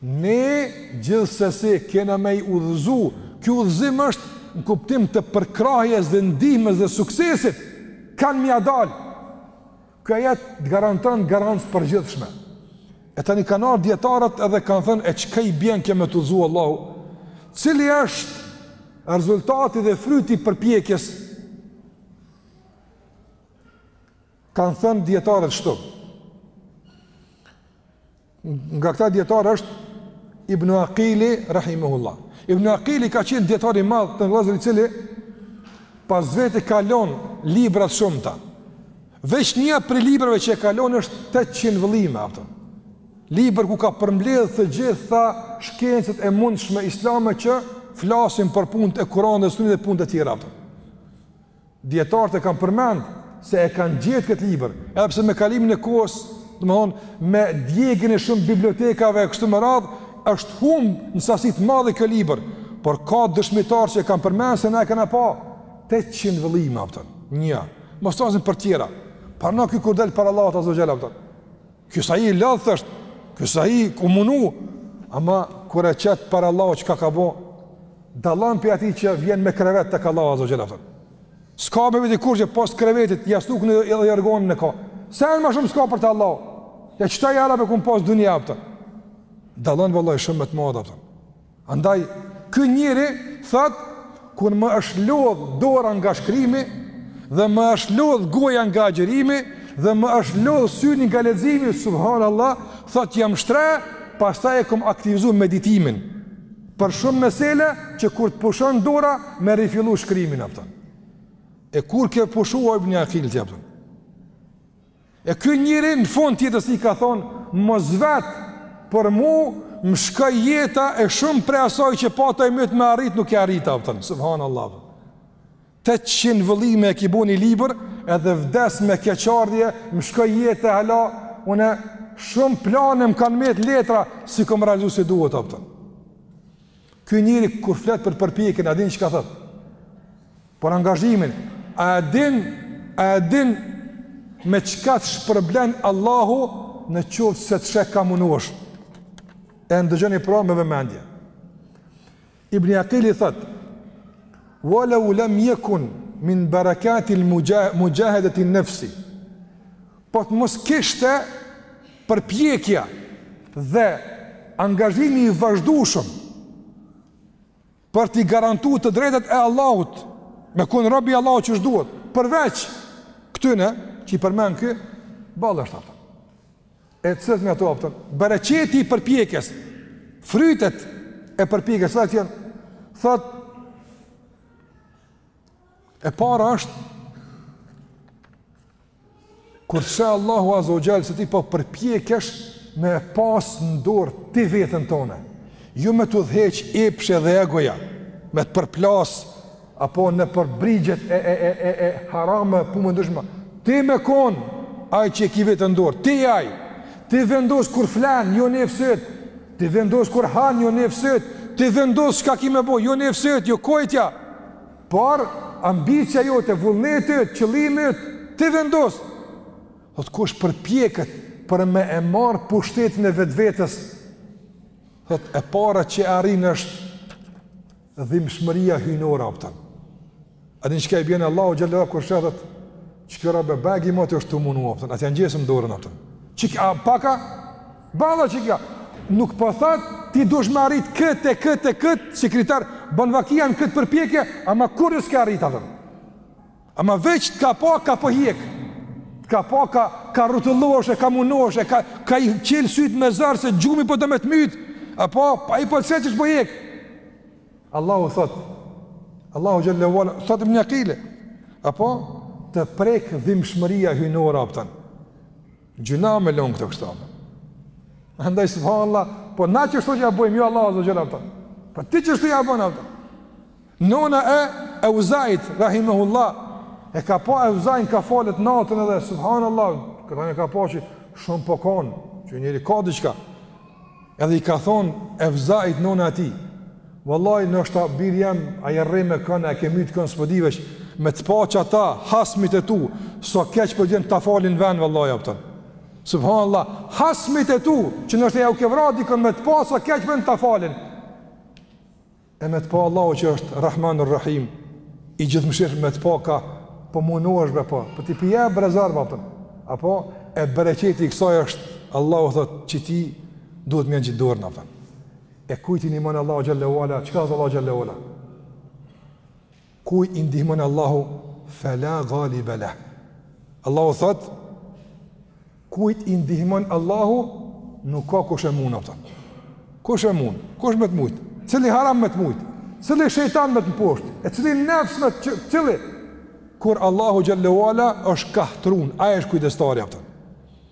Ne gjithsesi kena me i udhëzu, ky udhëzim është në kuptim të përkrahjes dhe ndihmës dhe suksesit, kanë me ja dalë. Ky ajet të garanton garancë të përgjithshme. E tani kanë ardh dijetarët edhe kanë thënë, e çka i bjen kjo me të udhëzu Allahu? Cili është rezultati dhe fryti i përpjekjes? Kanë thënë dijetarët shtu. Nga këta dijetarë është Ibn Aqili, Rahimehullah. Ibn Aqili ka qenë dijetar i madh, vëllezër, i cili pas veti ka lon libra të shumta. Veç një prej librave që e ka lon është 800 vëllime, apëton. Libër ku ka përmbledh të gjitha shkencët e mundshme islame që flasin për punët e Kuranit dhe sunetit dhe punët e tjera, apëton. Dijetarët e kanë përmend se e kanë gjetë këtë libër, edhe pse me kalimin e kohës, domthonë me djegien e shumë bibliotekave e kështu me radhë, është humb në sasi të madhe ky libër, por ka dëshmitarë që e kanë përmend se na e kena pa 800 vëllime, apëton. Një, mos flasim për tjera. Paramendo ky kur del para Allahut azze ve xhel, apëton. Ky sa i lodht është, ky sa u ka munu, ama kur e qet para Allahut çka ka bo, dallon prej atij që vjen me krevet tek Allahu azze ve xhel, apëton. S'ka me veti kurgjo pos krevetit, jastëkun edhe jorganin e ka. Send ma shumë s'ka për te Allahu. Ja qeto, ja Rabbi, kom pas n'dunja, apëton. Dallon vallahi shumë me të madhe, apëton. Andaj, ky njeri, thot, kur më është lodh dora nga shkrimi, dhe më është lodh goja nga ligjërimi, dhe më është lodh syni nga leximi, subhanallah, thot, jam shtri, pastaj e kom aktivizu meditimin, për shumë mesele, që kur të pushon dora, me rifillu shkrimin, apëton. E kur ke pushu, o Ibn Aqil, apëton. E ky njeri në fund të jetës së tij ka thonë, mos vet për mu, më shkoi jeta e shumë prej asaj që pata nijet me arrit nuk e arrita, apëton, subhanallah. 800 vëllime e ki bo një libër, edhe vdes me keqardhje, më shkoi jeta e hala, unë shumë plane më kanë met n'letra, s'i kom realizu si duhet, apëton. Ky njeri kur flet për përpjekjen, a din çka thot? Për angazhimin, a e din, a e din me çka të shpërblen Allahu në qoftë se të sheh ka munohesh? E ndëgjoni pra me vëmendje. Ibn Aqili thot: "Wa law lam yakun min barakati al-mujahadati an-nafsi" Po të mos kishte përpjekja dhe angazhimi i vazhdueshëm për t'i garantu të drejtat e Allahut, me kon robi i Allahut qysh duhet, përveç këtyne që i përmend ky, boll është, apëton. E cilat janë ato, apëton, bereqeti i përpjekjes, frytet e përpjekjes, sa të janë, thot, e para është, Kur sheh Allahu Azza wa Jall se ti po përpjekesh me e pas në dorë ti veten tone, jo me të udhëheq epshi dhe egoja, me të përplas, apo nëpër brigjet e, e, e, e, e harameve të ndryshme, ti me kon ai që e ki veten në dorë, ti je ai, ti vendos kur flen, jo nefsi yt, ti vendos kur han, jo nefsi yt, ti vendos shka ki me bo, jo nefsi yt, jo kojtja, Por, ambicia jote, vullneti yt, qëllimi yt, ti vendos. Thot, kush përpjeket për me e marr pushtetin e vetvetes, thot, e para që arrin është dhimshmëria hyjnore, kupton. A din çka i bjen? Allahu xhelle ue ala kur sheh, thot, qiky rob bajagi moti është tu u munu, kupton, hajt t'ja ngjesim dorën, kupton. Qik, a, paka, Balla qikjo, nuk po thot ti dush me arrit këtë e këtë e këtë si kriter, bën vaki je në këtë përpjekje, ama kurrë s'ke arrit atë. Ama veç të ka pa ka po hjek. Të ka pa ka ka rrotullosh e ka munosh e ka ka i çel syt me zor se gjumi po do me të myt. Apo ai po t'sheh qysh po hjek. Allahu thot. Allahu xhelle ue ala thot ibn Aqile. Apo të prek dhimbshmëria hyjnora optan. Gjynah me lënë këto kështu. Andaj subhanallah, po na qeshtu ja bëjmë jo Allah azza ue xhel, kupton. Po ti qeshtu ja bën, kupton. Nona e Evzait rahimahullah e ka pa Evzain ka falet natën edhe subhanallah, këta e ka pa që shumë po kan, ky njeri ka diçka. Edhe i ka thonë Evzait nona e tij, Vallai, ndoshta biri jem, a je rreh me kënë, a ke myt kënë, s'po di veç, me të pa që ata, hasmit e tu, sa keq po t'vjen ta falin venë, vallai, kupton. Subhanallah, hasmit e tu, që ndoshta jau ke vra dikon me të pa sa keq po t'vjen ta falin. e me të pa Allahu që është Rahman ur Rahim i Gjithëmëshirshëm me të pa ka po munohesh me pa po ti pija brezar kupton apo e bereqeti i kësaj është Allahu thot qetij duhet m'ja ngjit dorën kupton e kujt i nimon Allahu xhelle ue ala çka thot Allahu xhelle ue ala Kujt i ndihmon Allahu, fela galibe leh. Allahu thot, kujt i ndihmon Allahu, nuk ka kush e mund, kupton. Kush e mund? Kush me të mujt? Cili haram me të mujt? Cili shejtan me të poshtë? E cili nefs me të, cili? Kur Allahu xhelle ue ala është kah t'run, ai është kujdestari, kupton.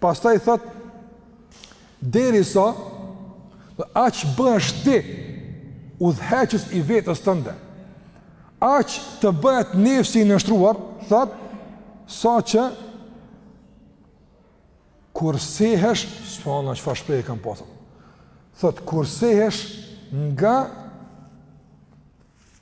Pastaj thot derisa aq bëhesh ti udhëheqës i vetes tënde. Aq të bëhet nefsi i nënshtruar, thot sa që kursehesh, subhanallah çfarë shprehje kam pa sot, thot kursehesh nga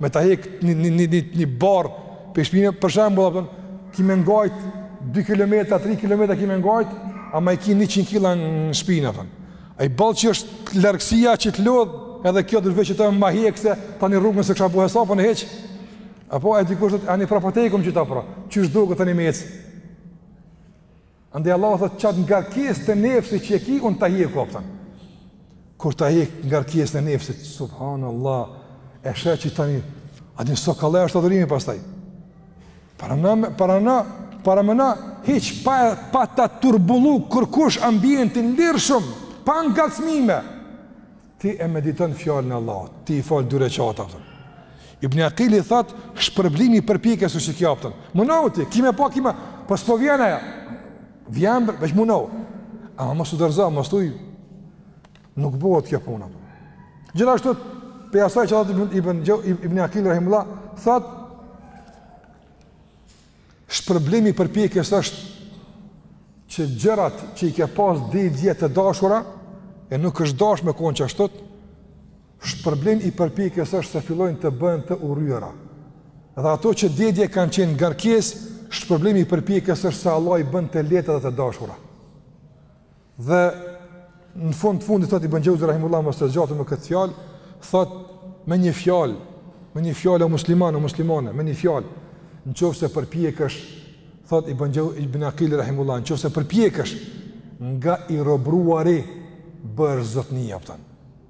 Me ta hek një një një një një barrë pe shpine për shembull a kupton ki me ngajt 2 kilometra, 3 kilometra ki me ngajt, ama i ki 100 kg në shpinë a kupton. Ai boll që është largësia që të lodh, edhe kjo veç t'mu hek se tani rrugën s'e kisha bo hesap me hec. Apo ai dikush thotë ani pra po ta heki un qëta pra. Qysh duket tani me ec. Andaj Allahu thotë qat ngarkesë të nefsit që e ki un ta hjek, kupton. Kur ta hjek ngarkesën e nefsit, subhanallahu, e sheh që tani a din sa kollaj është adhurimi pastaj. Para na para na para më na hiç pa pa ta turbullu kërkush ambientin lirshëm, pa ngacmime. Ti e mediton fjalën e Allahut, ti i fal dy rekate, a kupton. Ibn Aqili thot, shpërblimi i përpjekjes është ky, a kupton. Munohu ti, kime pa kime, po s'po vjen ajo. Vjen, veç munohu. Ama mos u dorëzo, mos thuj nuk bëhet kjo puna. Gjithashtu pe asaj që thot Ibn Ibn Ibn Aqil rahimullah thot shpërblimi i përpjekjes është që gjërat që i ke pas deri dje të dashura, e nuk është dash me kon qashtu, shpërblimi i përpjekjes është se fillojnë të bëhen të urryera. Dhe ato që deri dje kanë qenë ngarkesë, shpërblimi i përpjekjes është se Allah i bën të lehta dhe të dashura. Dhe në fund të fundit thotë Ibn Jauzi rahimullahu mos të zgjatem me këtë fjalë, thotë me një fjalë, me një fjalë o musliman o muslimane, me një fjalë, nqoftëse përpjekesh, thotë Ibn Jauzi Ibn Aqil rahimullahu, nqoftëse përpjekesh nga i robruari bër zotni, a kupton.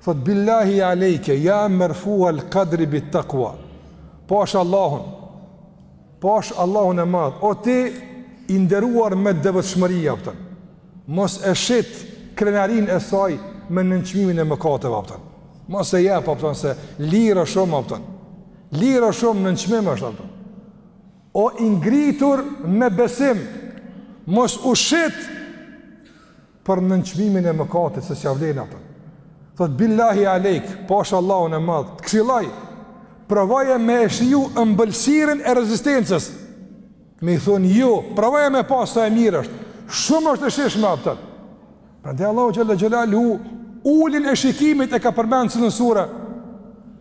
Thotë, Billahi alejke, ja merfuha l'kadri bi t'akua, pashë Allahun, pashë Allahun e madhë, o ti i nderuar me devotshmëri, apëton, mos e shit krenarin e saj me nënçmimin e mëkateve, apëton, mos e jep, apëton, se lirë o shumë, apëton, lirë o shumë nënçmim është, apëton, o i ngritur me besim, mos u shit, për nënçmimin e mëkatit se s'ja vlen, a kupton. Thot billahi alejk, pash Allahun e madh, të këshilloj provoje me e shiju ëmbëlsirën e rezistencës. Me i thonë jo, provoje me pa sa e mirë është. Shumë është e shijshme, a kupton. Prandaj Allahu xhelle xhelaluhu uljen e shikimit e ka përmend si në sure.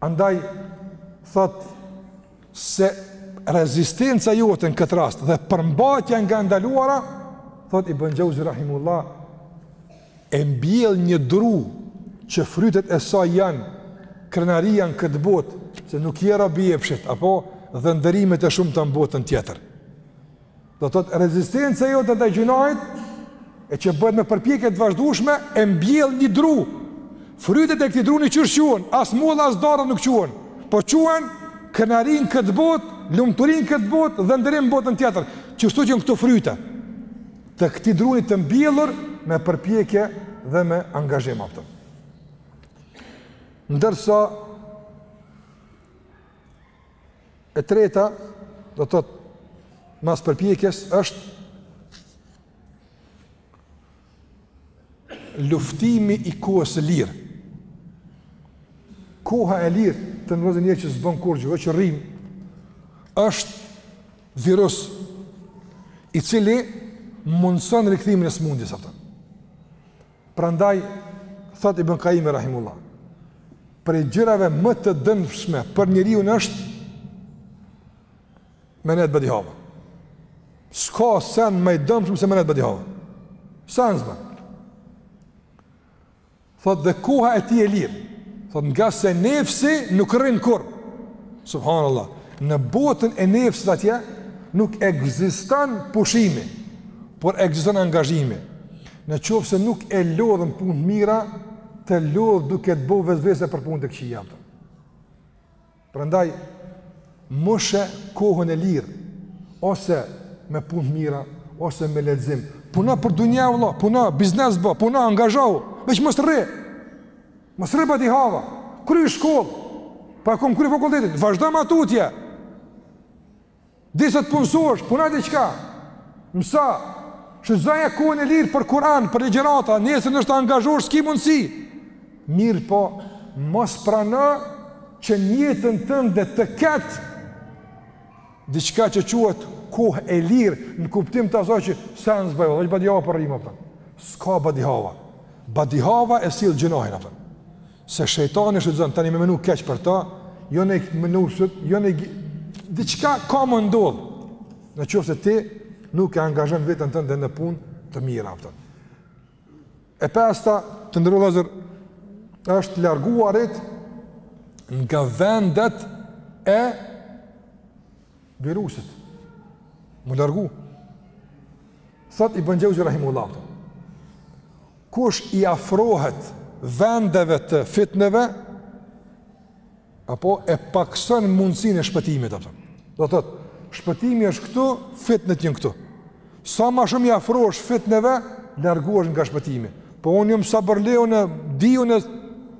Andaj, thot, se rezistenca jote në këtë rast dhe përmbajtja nga e ndaluara, thot, Ibn Jauzi Rahimullah, e mbjell një dru që frytet e saj janë krenaria në këtë botë, se nuk je rob i epshit, apo dhe nderimet e shumta në botën tjetër. Do të thotë rezistenca jote ndaj gjynahit e që bëhet me përpjekje të vazhdueshme e mbjell një dru. Frytet e këtij druni qysh quhen, as molla as dardha nuk quhen, por quhen krenari në këtë botë, lumturi në këtë botë dhe nderim në botën tjetër. Qështu që në këto fryte të këtij druni të mbjellur me përpjekje dhe me angazhim apo. Ndërsa E treta, do të thotë mas përpjekjes është luftimi i kohës së lirë. Koha e lirë të nderuar vëllezër, njeri që s'bën kurrgjë, që rrin është virus i cili mundëson rikthimin e sëmundjes apo. Prandaj, thotë Ibn Kajimi Rahimullah, prej gjërave më të dëmshme për njeriun është me nejt badihava. S'ka sen ma i dëmshëm se me nejt badihava. Sen s'bën. Thotë dhe koha e tij e lirë. Thotë ngase nefsi nuk rrin kurrë. Subhanallah. Në botën e nefsit atje nuk ekziston pushimi, por ekziston angazhimi. Në qoftë se nuk e lodh në punë të mira, të lodh duke të bo vesvese për punë të këqija. Prandaj mushe kohën e lirë ose me punë të mira ose me lexim. Puno për dunja vëlla, puno biznes bo, puno angazhohu, veç mos rri. Mos rri badihava. Kry shkollë. Po e kom kry fakultetin, vazhdo ma tutje. Derisa të punësohesh, puno diçka, mëso, shfrytëzoje kohën e lirë për Kur'an, për ligjërata, nesër ndoshta angazhohesh, s'ki mundësi. Mirëpo, mos prano që në jetën tënde të ketë, diçka që quhet kohë e lirë, në kuptim të asaj që sen s'bëj, dhe që badihava po rrim, s'ka badihava, badihava e sill gjynahin, Se shejtani shfrytëzon tani me menu keq për ta, jo ne më nusut, jo ne diçka ka me ndodh. Në qoftë se ti nuk e angazhon veten tënde në punë të mirë apo. E pesta të nderuar vëllezër është larguarit nga vendet e virusit. M'u largu. Thotë Ibn Xheuzi Rahimullah Kush i afrohet vendeve të fitneve Apo e pakëson mundësinë e shpëtimit apo. Do të thotë, shpëtimi është këtu, fitnet jonë këtu Sa ma shumë i afrohesh fitneve, largohesh nga shpëtimi Po unë jom sabërli, unë di, unë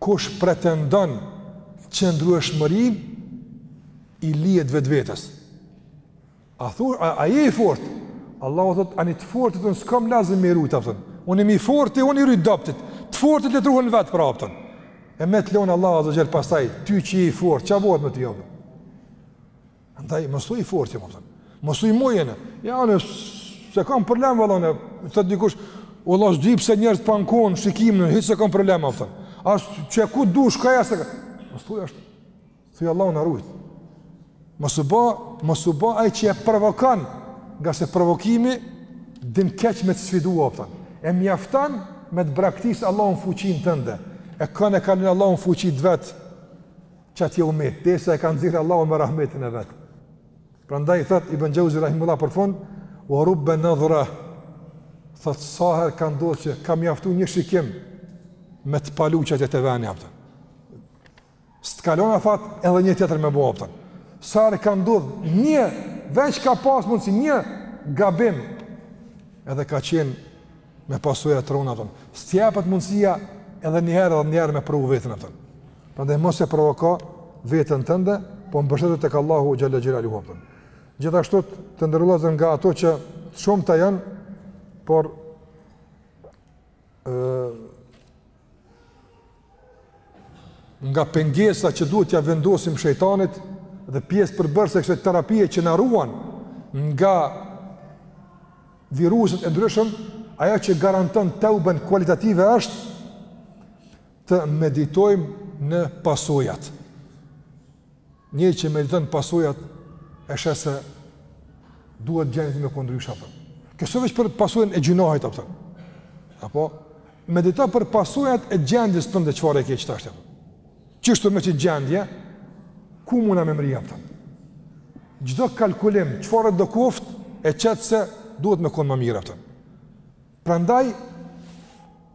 Kush pretendon qëndrueshmërinë i lihet vetvetes. A thua a, a je i fortë? Allahu thot ani të fortit unë s'kam lazim me i rujt, a kupton. Unë jam i forti, unë i ruj t'dobtit. Të fortit le të ruhen vet pra, a kupton. E me të lënë Allahu azze ue xhel pastaj ty që je i fortë, ça bëhet me ty, a kupton? Andaj mos thuj i fortë jam, a kupton. Mos thuj muj. Ja unë s'e kam problem vallone, thot dikush vallah s'di pse njerëz po ankohen shikimin, hiç s'e kam problem, a kupton. As çe ku dush ka ja se. Mos thuaj ashtu. Thuaj Allahu na rujt. Mos u bë, mos u bë ai që e provokon, ngase provokimi din keq me të sfidu, a kupton. E mjafton me të braktis Allahu n'fuqinë tënde. E kan e ka lon Allahu n'fuqi t'vet. Qaty u met, derisa e ka nxjerrë Allahu me rahmetin e vet. Prandaj thot Ibn Jauzi rahimullahu për fund, "Wa rubba nadhra" thot sa herë ka ndodhur që ka mjaftuar një shikim me të palu qatje te veni, a kupton. S'të ka lon afat edhe një tjetër me bo, a kupton. Sa herë ka ndodhur një veç ka pas mundësi një gabim edhe ka qenë me pasoja të rënda, a kupton, s't'jepet mundësia edhe njëherë edhe njëherë me provu veten, a kupton. Prandaj mos e provoko veten tënde, po mbështetu tek Allahu xhele xhelaluhu, a kupton. Gjithashtu të nderuar vëllezër nga ato që shumë të janë, por e, nga pengesa që duhet t'ja vendosim shejtanit dhe pjesë përbërëse e kësaj terapie që na ruan nga viruset e ndryshëm, ajo që garanton teuben kualitative është të meditojmë në pasojat. Njeri që mediton pasojat e sheh se duhet gjendja me kon ndryshe, a kupton. Këso veç për pasojën e gjynahit, a kupton. Apo medito për pasojat e gjendjes tënde çfarë e ke qitash, a kupton. Qështu me qët gjendje ku muna me mrri, a kupton. Çdo kalkulim çfarëdo koft e qet se duhet me kon më mirë, a kupton. Prandaj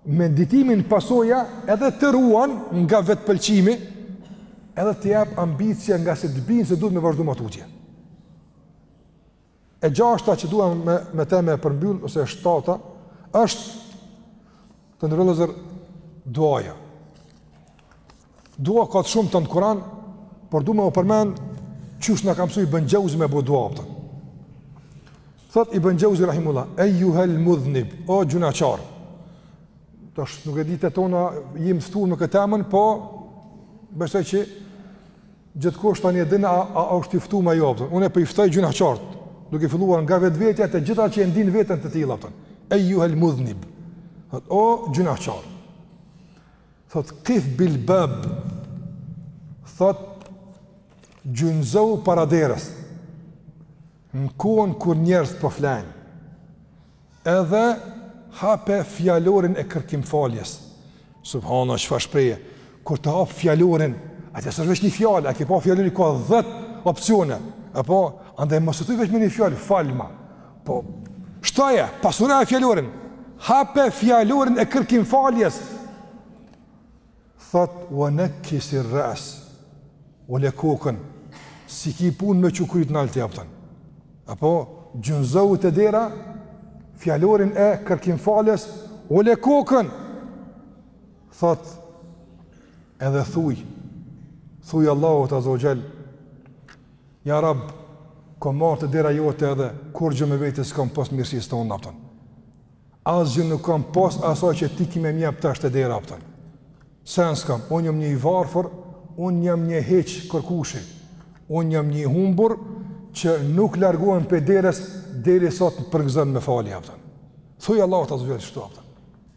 meditimi n'pasoja edhe të ruan nga vetpëlqimi, edhe të jap ambicie ngase të bind se duhet me vazhdu ma tutje. E gjashta që du me, me te me e përmbyll, ose e shtata, është të nderuar vëllezër duaja. Dua ka shumë të në kuran, por du me u përmend qysh na ka msu Ibn Jauzi me bo dua, a kupton. Thot Ibn Jauzi Rahimullah, ejjuhel mudhnib, o gjynahqar. Tash nuk e di të tonë jeni ftu në këtë temë, po besoj që gjithkush tani e din a, a, a është i ftum a jo, a kupton. Unë pra po i ftoj gjynahqarët, duke filluar nga vetvetja të gjithë që e ndijnë veten të tillë. Ejjuhel mudhnib, o gjynahqar. Thot kif bil bab. Thot gjunjëzohu para derës. Në kohën kur njerëz po flenë. Edhe hape fjalorin e kërkim faljes. Subhana, çfarë shprehje. Kur ta hap fjalorin, atje s'osht veç një fjalë, a ke pa fjalorin, ka dhet opcione. Apo, andaj mos e thuj veç me një fjalë, falma. Po, shtoje, pasuroje fjalorin, hape fjalorin e kërkim faljes, thot, ue nekkisi rras, ule kokën, s'ki pun me çu kryt nalt, apton. Apo, gjunjëzohu te dera, fjalorin e kërkim faljes, ule kokën, thot, edhe thuj, thuj Allahut azze ve xhel, Ja Rab, kom ardh te dera jote edhe, kurgjo me vete s'kom pos mirësisë tonde, apton. Asgjë nuk kom pos asaj që ti ki me m'jep tash te dera, apton. Sen s'kom, unë jam një i varfër, unë jam një hiçkërkushi, unë jam një humbur që nuk largohem prej derës, derisa të përgëzon me falje, apton. Thuj Allahut azze ve xhel kshtu, apton.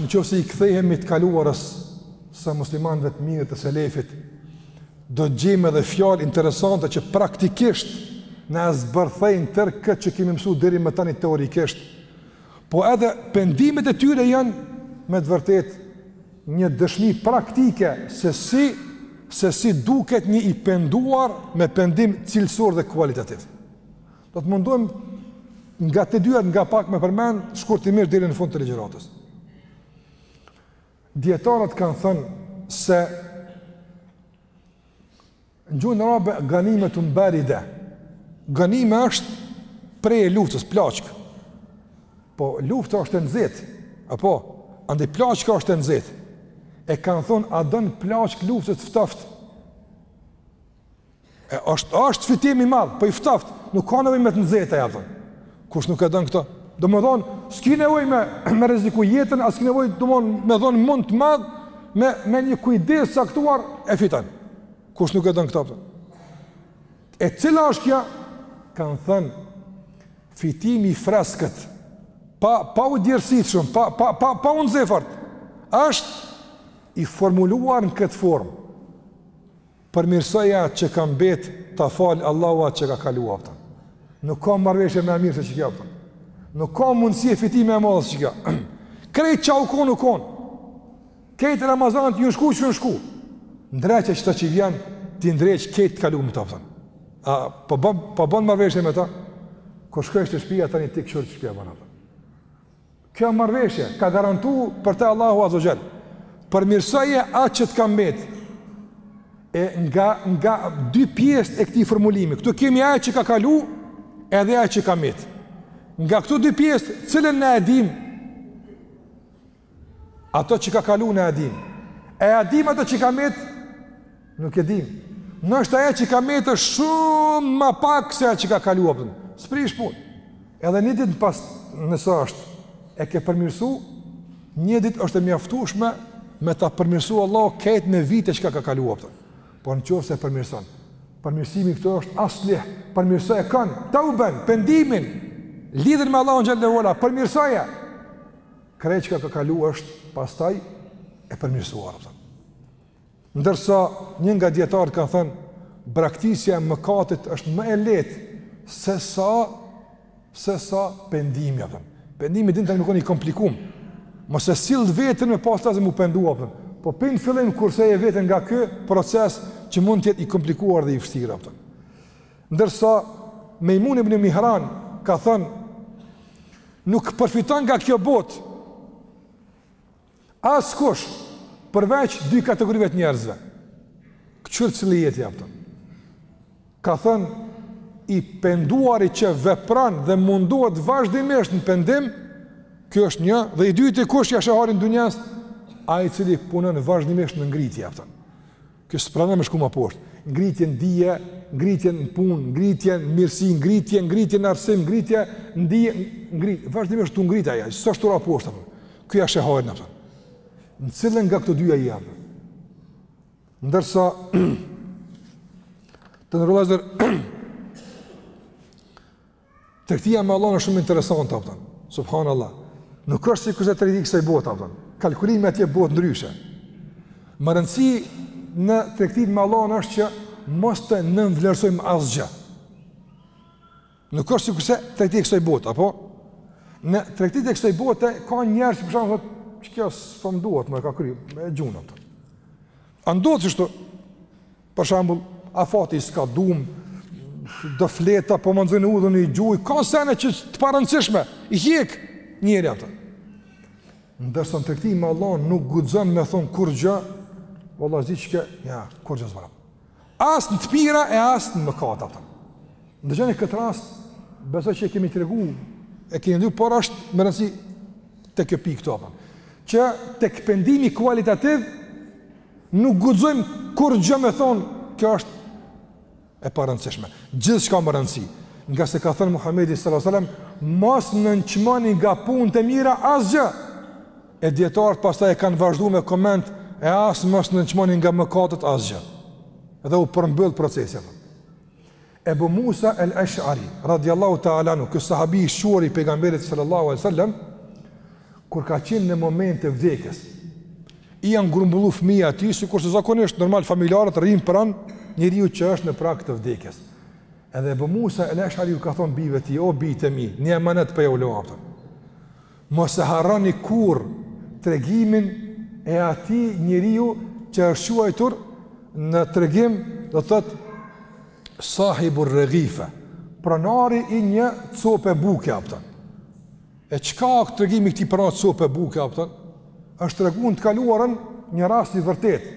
Në qoftë se i kthehemi të kaluarës së muslimanëve të mirë të selefit, do të gjejmë edhe fjalë interesante që praktikisht na zbërthejnë tërë këtë që kemi mësu deri më tani teorikisht. Po edhe pendimet e tyre janë me të vërtetë një dëshmi praktike se si se si duket një i penduar me pendim cilësor dhe kualitativ. Do të mundohem nga të dyjat nga pak me përmend shkurtimisht deri në fund të ligjëratës. Dietarët kanë thënë se në gjuhën arabe ganimetun baride. Ganime është preja e luftës, plaçkë. Po lufta është e nxehtë, apo andaj plaçka është e nxehtë. E kanë thënë a don plaçkë luftës të ftoftë? E është është fitim i madh, po i ftoft, nuk ka nevojë me të nxehtë, apton. Kush nuk e don këto? Domethon, s'ki nevojë me me rreziku jetën, as s'ki nevojë domethon mund të madh me me një kujdes t'caktuar e fiton. Kush nuk e don këto? E cila është kjo? Kanë thënë fitimi i freskët. Pa pa u djersit shum, pa pa pa pa u nxe fort. Është i formuluar në këtë formë. Përmirësoje atë që ka mbet, ta fal Allahu atë që ka kalu, apton. Nuk ka marrëveshje ma e mirë se qikja, apton. Nuk ka mundësi e fitimit ma e madhe se qikja. Krejt qa u kon, u kon. Krejt e Ramazanet jon shku, që jon shku. Ndreqe qita që vjen, t'i ndreq krejt të kalumet, apton. A, po bën, po bën marrëveshje me ta? Kur shkojsh te shpia, tani ti kshyr te shpia, apton. Kjo marrëveshje ka garantu për te Allahu Azze ue Xhel. Përmirësoje atë që të ka met. E nga nga dy pjesë e këtij formulimi. Këtu kemi atë që ka kalu, edhe atë që ka met. Nga këto dy pjesë, cilën na e dim? Ato që ka kalu na e dim. E a dim ato që ka met? Nuk e dim. Nashta aja që ka met shumë ma pak se aja që ka kalu, a kupton. S'prish punë. Edhe një ditë në pas nëse është e ke përmirësu, një ditë është e mjaftushme me ta përmirësu Allahu krejt me vite çka ka kalu, a kupton. Por në qoftë se e përmirëson. Përmirësimi këtu është aslih, përmirësoje kanë, teuben, pendimin, lidhjen me Allahun xhel-le ue ala, përmirësoje. Krejt çka ka kalu është pastaj e përmirësuar, a kupton. Ndërsa një nga dijetarët ka thënë, braktisja e mëkatit është më e lehtë sesa sesa pendimi, a kupton. Pendimi din tani me u kon i komplikum. Mos e sill veten me pas lazëm m'u pendu, a kupton. Po pi n'fillim kurseje veten nga ky proces që mund të jetë i komplikuar dhe i vështirë, a kupton. Ndërsa Mejmun ibn Mihran ka thënë nuk përfiton nga kjo botë Askush, përveç dy kategorive të njerëzve, këqyr cili je ti, a kupton. Ka thënë, i penduari që vepron dhe mundohet vazhdimisht në pendim, kjo është një, dhe i dyti kush ia sheh hajrin dynjasë, ai i cili punon vazhdimisht në ngritje, a kupton. Kjo s'pranon me shku ma poshtë. Ngritje në dije, ngritje në punë, ngritje në mirësi, ngritje, ngritje në arsim, ngritje në dije, ngritje, vazhdimisht tu u ngrit aja, s'është tu ra poshtë, ky ia sheh hajrin, a kupton. Në cilën nga këto dyja je, a kupton? Ndërsa, të nderuar vëllezër, Tregtia me Allahun është shumë interesante, a kupton. Subhanallah. Nuk është sikurse tregti e kësaj bote, a kupton. Kalkulimi atje bohet ndryshe. Me rëndësi në tregti me Allahun është që mos të nënvlerësojmë asgjë. Nuk është sikurse tregti e kësaj bote, apo? Në tregti të kësaj bote, ka njerëz që për shembull thotë, që kjo s'po m'duhet, më ka kry, me e gju, a kupton. A ndodh kështu, Për shembull, afati i skadum, do fleta po më nxënë udhën, i gjuj, ka sene që të parëndësishme, i hjek njeri, a kupton. Ndërsa në tregti me Allahun nuk guxon me thonë kurgjë, Allah zi që ke, ja, kurgjë zbërëm. As në të mira e as në mëkate, a kupton. Ndëgjoni këtë rast, besoj që e kemi tregu, e kemi ngu, por është me rëndësi te kjo pikë, a kupton. Që tek pendimi kualitativ, Nuk guxojm kurrë gjë me thon, kjo është e parëndësishme. Gjithçka me rëndësi, ngase ka thën Muhamedi sallallahu alaihi wasallam, mos nënçmoni nga punët e mira asgjë. E dietart pastaj e kan vazhdu me koment e as mos nënçmoni nga mëkatet asgjë. Dhe u përmbyll procesi. Ebu Musa el Eshari, radiallahu ta'ala anhu, ky sahabi i shquar i pejgamberit sallallahu alai sallam, kur ka qenë në moment të vdekjes, i janë grumbullu fëmija e tij, sikurse zakonisht normal familjarët rrinë pranë njeriut që është në prag të vdekjes. Edhe Ebu Musa el Eshari ju ka thonë bijve tij, o bijtë e mi, një emanet po jau lë, Mos e harroni kurrë tregimin e atij njeriu që është quajtur në tregim, do të thotë sahibu rregife, pronari i një cope buke, a kupton. E çka ka tregimi i këtij pronari cope buke, a kupton, është tregu në të kaluarën një rast i vërtetë,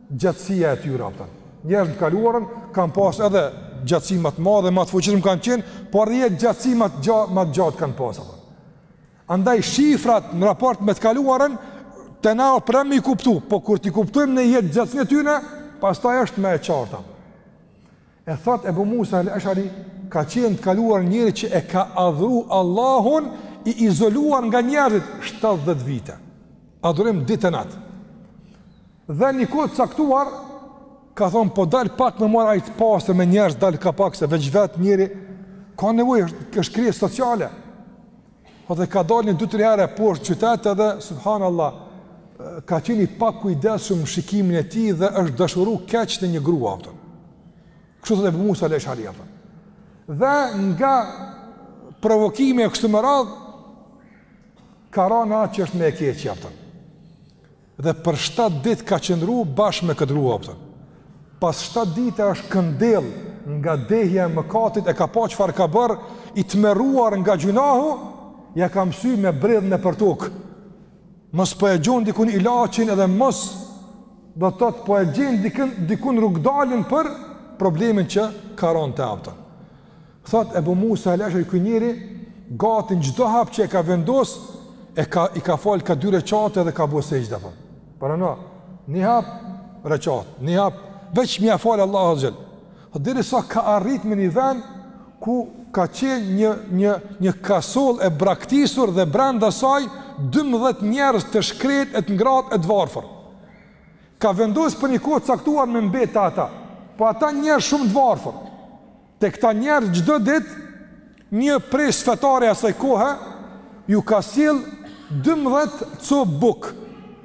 gjatësia e tyre a kupton. Njerëzit në të kaluarën kanë pas edhe gjatësi më të madhe, më të fuqishëm kanë qenë, por dhe jetëgjatësi më të gjatë, më të gjatë kanë pas apo. Andaj shifrat në raport me të kaluarën te na o problem me i kuptu, po kur t'i kuptojmë ne jetëgjatësinë e tyre, pastaj është më e qartë. E thot Ebu Musa al-Ashari ka qenë të kaluar njeri që e ka adhuru Allahun i izoluar nga njerëzit 70 vite. Adhurim ditë e natë. Dhe një kohë caktuar, ka thonë, po dalë pak me marrë ajër t'pastër me njerëz, dalë ka pak se veç vetë njeri, ka nevojë, është, është krijesë sociale. Po dhe ka dalë një 2-3 herë poshtë n'qytet edhe, subhanallah, ka qenë i pakujdesshëm në shikimin e tij dhe është dashuru keq në një grua, a kupton. Kështu thotë Ebu Musa el Eshari, a kupton. Dhe nga provokimi e kështu me radhë, ka ra në atë që është më e keqja, a kupton. dhe për shtatë ditë ka qëndru bashkë me këtë grua, a kupton. Pas shtatë dite është këndell nga dehja e mëkatit, e ka pa çfarë ka bërë, i tmerruar nga gjynahu, ja ka mësy me bredhë nëpër tokë. Mos po e gjen dikun ilaçin edhe mos do të thotë po e gjen dikun, dikun rrugëdaljen për problemin që ka rënë, a kupton. Thotë Ebu Musa al-Eshari, ky njeri, gati në çdo hap që e ka vendos, e ka, i ka falë ka dy reqate dhe ka bo sexhde, apo. Paramendo, një hap, reqate, një hap, veç me ia falë Allahu azze ue xhel. Derisa ka arrit me një ven, ku ka qenë një, një, një kasolle e braktisur dhe brenda saj, 12 njerëz të shkretë e të ngratë e të varfër. Ka vendosë për një kohë të caktuar me mbetë te ata, po ata njerëz shumë të varfër. Te këta njerëz çdo ditë një prijës fetar i asaj kohe ju ka sjell dymbëdhjetë copë bukë.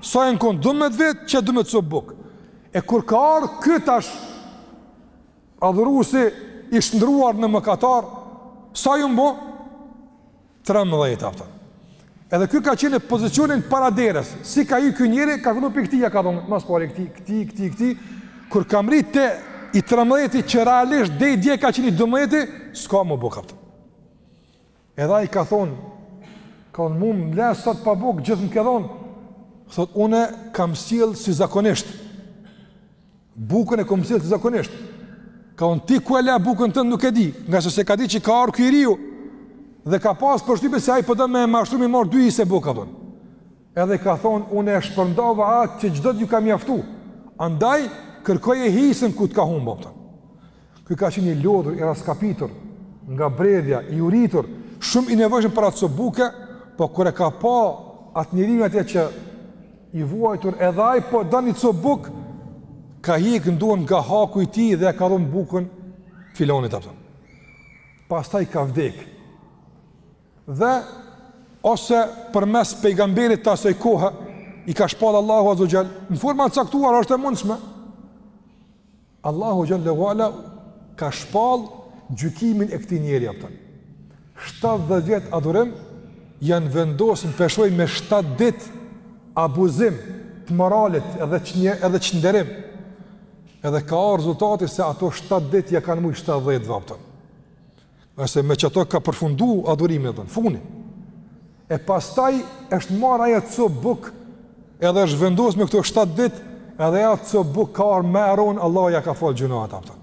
Se janë kon dymbëdhjetë vetë, qe dymbëdhjetë copë bukë. E kur ka ardh ky tash adhuruesi i shndruar në mëkatar, sa jon bo? trembëdhjetë, a kupton. Edhe ky ka qenë në pozicionin para derës. Si ka hi ky njeri, ka fillu pi këtij ja ka dhonë, mas pari këtij, këtij, këtij, këtij. Kur ka mrri te i trembëdhjeti që realisht deri dje ka qenë i dymbëdhjeti, s'ka më bukë, a kupton. Edhe ai ka thonë, ka thonë, mu m'le sot pa bukë, gjithë më ke dhonë. Thot, une kam sjellë si zakonisht. Bukën e kom sjellë si zakonisht. Ka thonë ti ku e la bukën tënd nuk e di, ngase s'e ka dit që ka ardh ky i riu dhe ka pas përshtypje se ai po do me mashtru me marr dy hise bukë, a kupton. Edhe ka thon unë e shpërndava atë që çdo ditë ju ka mjaftu. Andaj kërkoje hisën ku të ka humb, a kupton. Ky ka qenë i lodhur, i rraskapitur, nga bredhja, i uritur, shumë i nevojshëm për atë copë buke, po kur e ka pa atë njerin atje që i vuajtur edhe ai po do ni copë bukë, ka hjek dorë nga haku i tij dhe ka dhënë bukën filonit, a kupton. Pastaj ka vdek. Dhe ose përmes pejgamberit të asaj kohe i ka shpall Allahu azze ve xhel në formë të caktuar është e mundshme Allahu xhele ue ala ka shpall gjykimin e këtij njeri a kupton. 70 vjet adhurim janë vendosur në peshojë me 7 ditë abuzim të moralit edhe çnje edhe çnderim. Edhe ka ardh rezultati se ato 7 ditë ja kanë mujt 70 vjet, a kupton. Nëse me qato ka përfundu adhurimi a kupton, funi. E pastaj është marr ajo copë bukë, edhe është vendos me këto 7 ditë, edhe ajo copë bukë ka ardh ma ronë, Allahu ja ka fal gjynat, a kupton.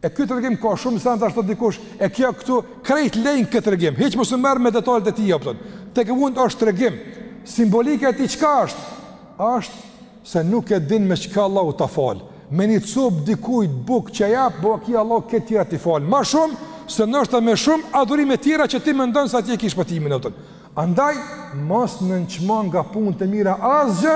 E ky tregim ka shumë sens ashtu dikush, e kjo këtu krejt lejn këtë tregim. Hiç mos u merr me detalet e tij, a kupton. Tek e fundit është tregim. Simbolika e tij çka është? Është se nuk e din me çka Allahu ta fal, me një copë dikujt bukë që ja jep, bon vaki Allahu këto tjera t'i fal, ma shumë, se ndoshta me shumë adhurime tjera që ti mendon se aty e ki shpëtimin, a kupton. Andaj, mos nënçmo nga punët e mira asgjë,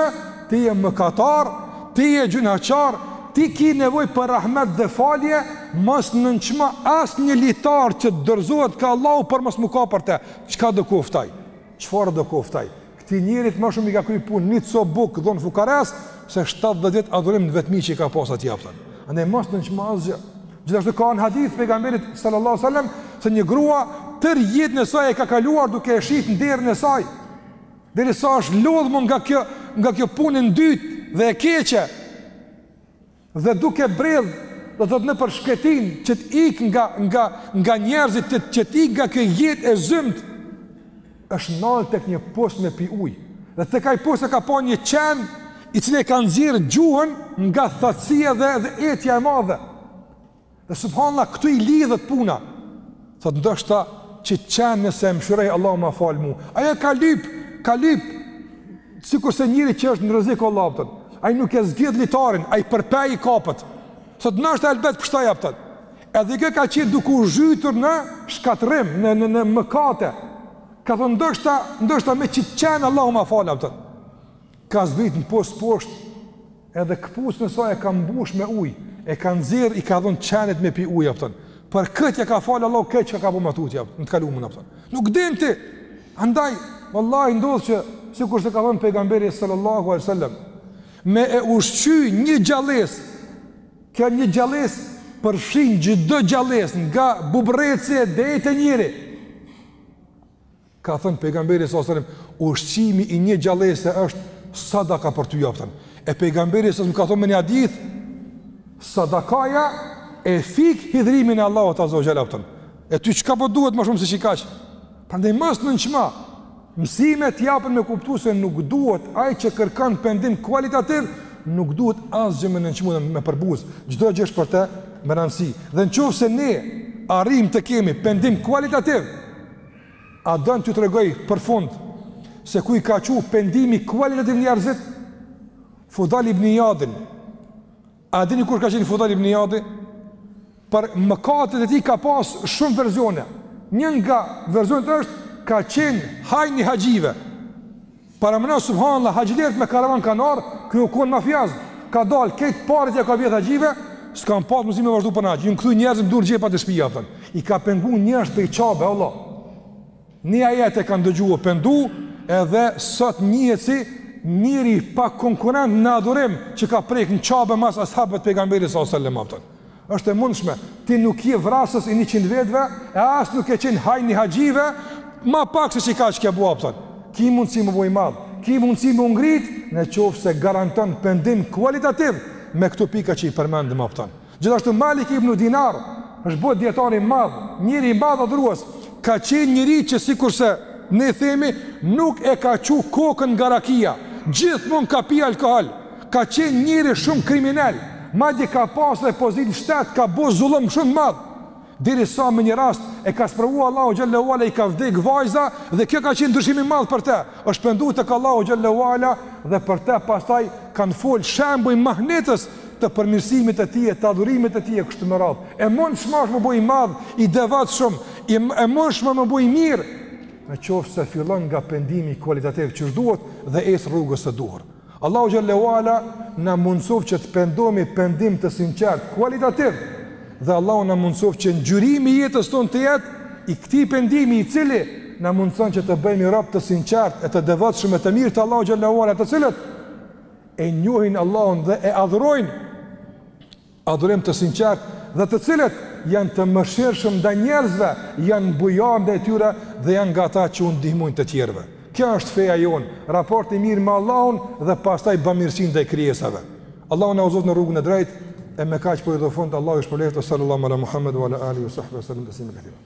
ti je mëkatar, ti je gjynahqar, ti ki nevojë për rahmet dhe falje, mos nënçmo asnjë litar që të dorëzohet ka Allahu për mos me u kap për te, çkado koftë ai, çfarëdo koftë ai, Këtij njerit më shumë i ka kry punë një copë bukë dhon fukares se shtatëdhjetë vjet adhurim në vetmi që i ka pas atje, a kupton. Andaj mos nënçmo asgjë. Gjithashtu ka një hadith pejgamberit sallallahu alajhi wasallam se një grua tërë jetën e saj e ka kaluar duke e shit nderin e saj. Derisa është lodhur nga kjo nga kjo punë e ndytë dhe e keqe. Dhe duke bredh, do të thotë nëpër shkretinë, që të ik nga, nga, nga njerëzit, të, që të ik nga kjo jetë e zymtë, është nal tek një pus me pi ujë. Dhe tek ai pus e ka pa një qen, i cili e ka nxirr gjuhën nga thatsia dhe, dhe etja e madhe. Dhe subhanallah këtu i lidhet puna. Thot ndoshta qit qen nëse e mshiroj Allahu më fal mu. Ajo ka lyp, ka lyp. Sikurse njeri që është në rrezik wallah, a kupton. Ai nuk e zgjidh litarin, ai për pe i kapet. Thot ndoshta elbet pshtoj, a kupton. Edhe kjo ka qenë duke u zhytur në shkatërrim, në në në mëkate. Ka thon ndoshta, ndoshta me qit qen Allahu më fal, a kupton. Ka zbrit në pus poshtë, edhe këpucën e saj e ka mbush me ujë, e ka nxirr, i ka dhënë qenit me pi ujë, a kupton. Për këtë ja ka fal Allahu krejt çka ka bo më tutje, në të kalumën, a kupton. Nuk din ti, andaj, wallahi ndodh që, sikurse ka thënë pejgamberi sallallahu a sallam, me e ushqy një gjallesë, kjo një gjallesë, përfshin çdo gjallesë, nga bubrreci e deri te njeri, Ka thënë pejgamberi sallallahu alajhi wasallam, ushqimi i një gjallese është sadaka për ty, a kupton. E pejgamberi sallallahu alajhi wasallam ka thënë në një hadith, sadakaja e fik hidhrimin e Allahut azza wa jalla. E ty çka po duhet më shumë se qikaq? Prandaj mos nënçmo. Mësimet të japin me kuptu se nuk duhet ai që kërkon pendim kualitativ, nuk duhet asgjë me nënçmu e me përbuz. Çdo gjë është për të me rëndësi. Dhe në qoftë se ne arrijmë të kemi pendim kualitativ, A don t'ju tregoj për fund se ku i ka çu pendimi kualitativ njerëzit? Fudal ibn Iyadin. A dini kush ka qenë Fudal ibn Iyad? Për mëkatet e tij ka pas shumë versione. Një nga versionet është ka qenë hajn i haxhive. Parameno subhanallah haxhilerët me karavan kanë ardh, ky u kon mafiaz, ka dalë krejt paret ja ka vjedh haxhive, s'kanë pas mundësi me vazhdu për në haxh, janë kthy njerëzit durt n'xhepa te shpija, a kupton. i ka pengu njerëzit prej qabes, Allah. Një ajet e ka ndëgju u pendu, edhe sot njihet si njeri pa konkurrent në adhurim që ka prek në qabe mas ashabëve të pejgamberit s.a.s. Është e mundshme, ti nuk je vrasës i 100 vetëve, e as nuk ke qenë hajni haxhive, ma pak se qikaq ke bo, po thom. Ki mundësi me u bo i madh, ki mundësi me u ngritë, në qoftë se garanton pëndim kualitativ me këto pika që i përmendëm, po thom. Gjithashtu Malik ibn Dinar, është bo dijetar i madh, njeri i madh adhurues, ka qenë njeri që sikurse ne themi, nuk e ka qu kokën nga rakia, gjithmonë ka pi alkohol, Ka qenë njeri shumë kriminal, madje ka pas dhe pozitë në shtet, ka bo zullum shumë të madh. Derisa me një rast e ka sprovu Allahu xhel-le ue ala i ka vdek vajza dhe kjo ka qenë ndryshim i madh për të. Është pendu tek Allahu xhel-le ue ala dhe për të pastaj kanë fol shembuj mahnitës të përmirësimit të tij e të adhurimit të tij kështu me radhë. E mundshme është me u bo i madh, i devotshëm, e mundshme është me u bo i mirë në qoftë se fillon nga pendimi kualitativ që duhet dhe ec rrugës së duhur. Allahu xhel-le ue ala na mundësoftë që të pendohemi pendim të sinqertë, kualitativ dhe Allahu na mundësoftë që ngjyrimi i jetës tonë të jetë i këtij pendimi i cili na mundëson që të bëhemi robë të sinqertë e të devotshëm e të mirë të Allahut xhel-le ue ala të cilët e njohin Allahun dhe e adhurojnë adhurim të sinqertë dhe të cilët janë të mëshirshëm ndaj njerëzve, janë bujarë ndaj tyre dhe janë nga ata që u ndihmojnë të tjerëve. Kjo është feja jonë, raport i mirë me Allahun dhe pastaj bamirësi ndaj krijesave. Allahu na udhëzoftë në rrugën e drejtë e me kaq po i jap fund Allahu ju shpërbleftë sallallahu ala Muhammed wa ala alihi wa sahbihi sallam taslima katira.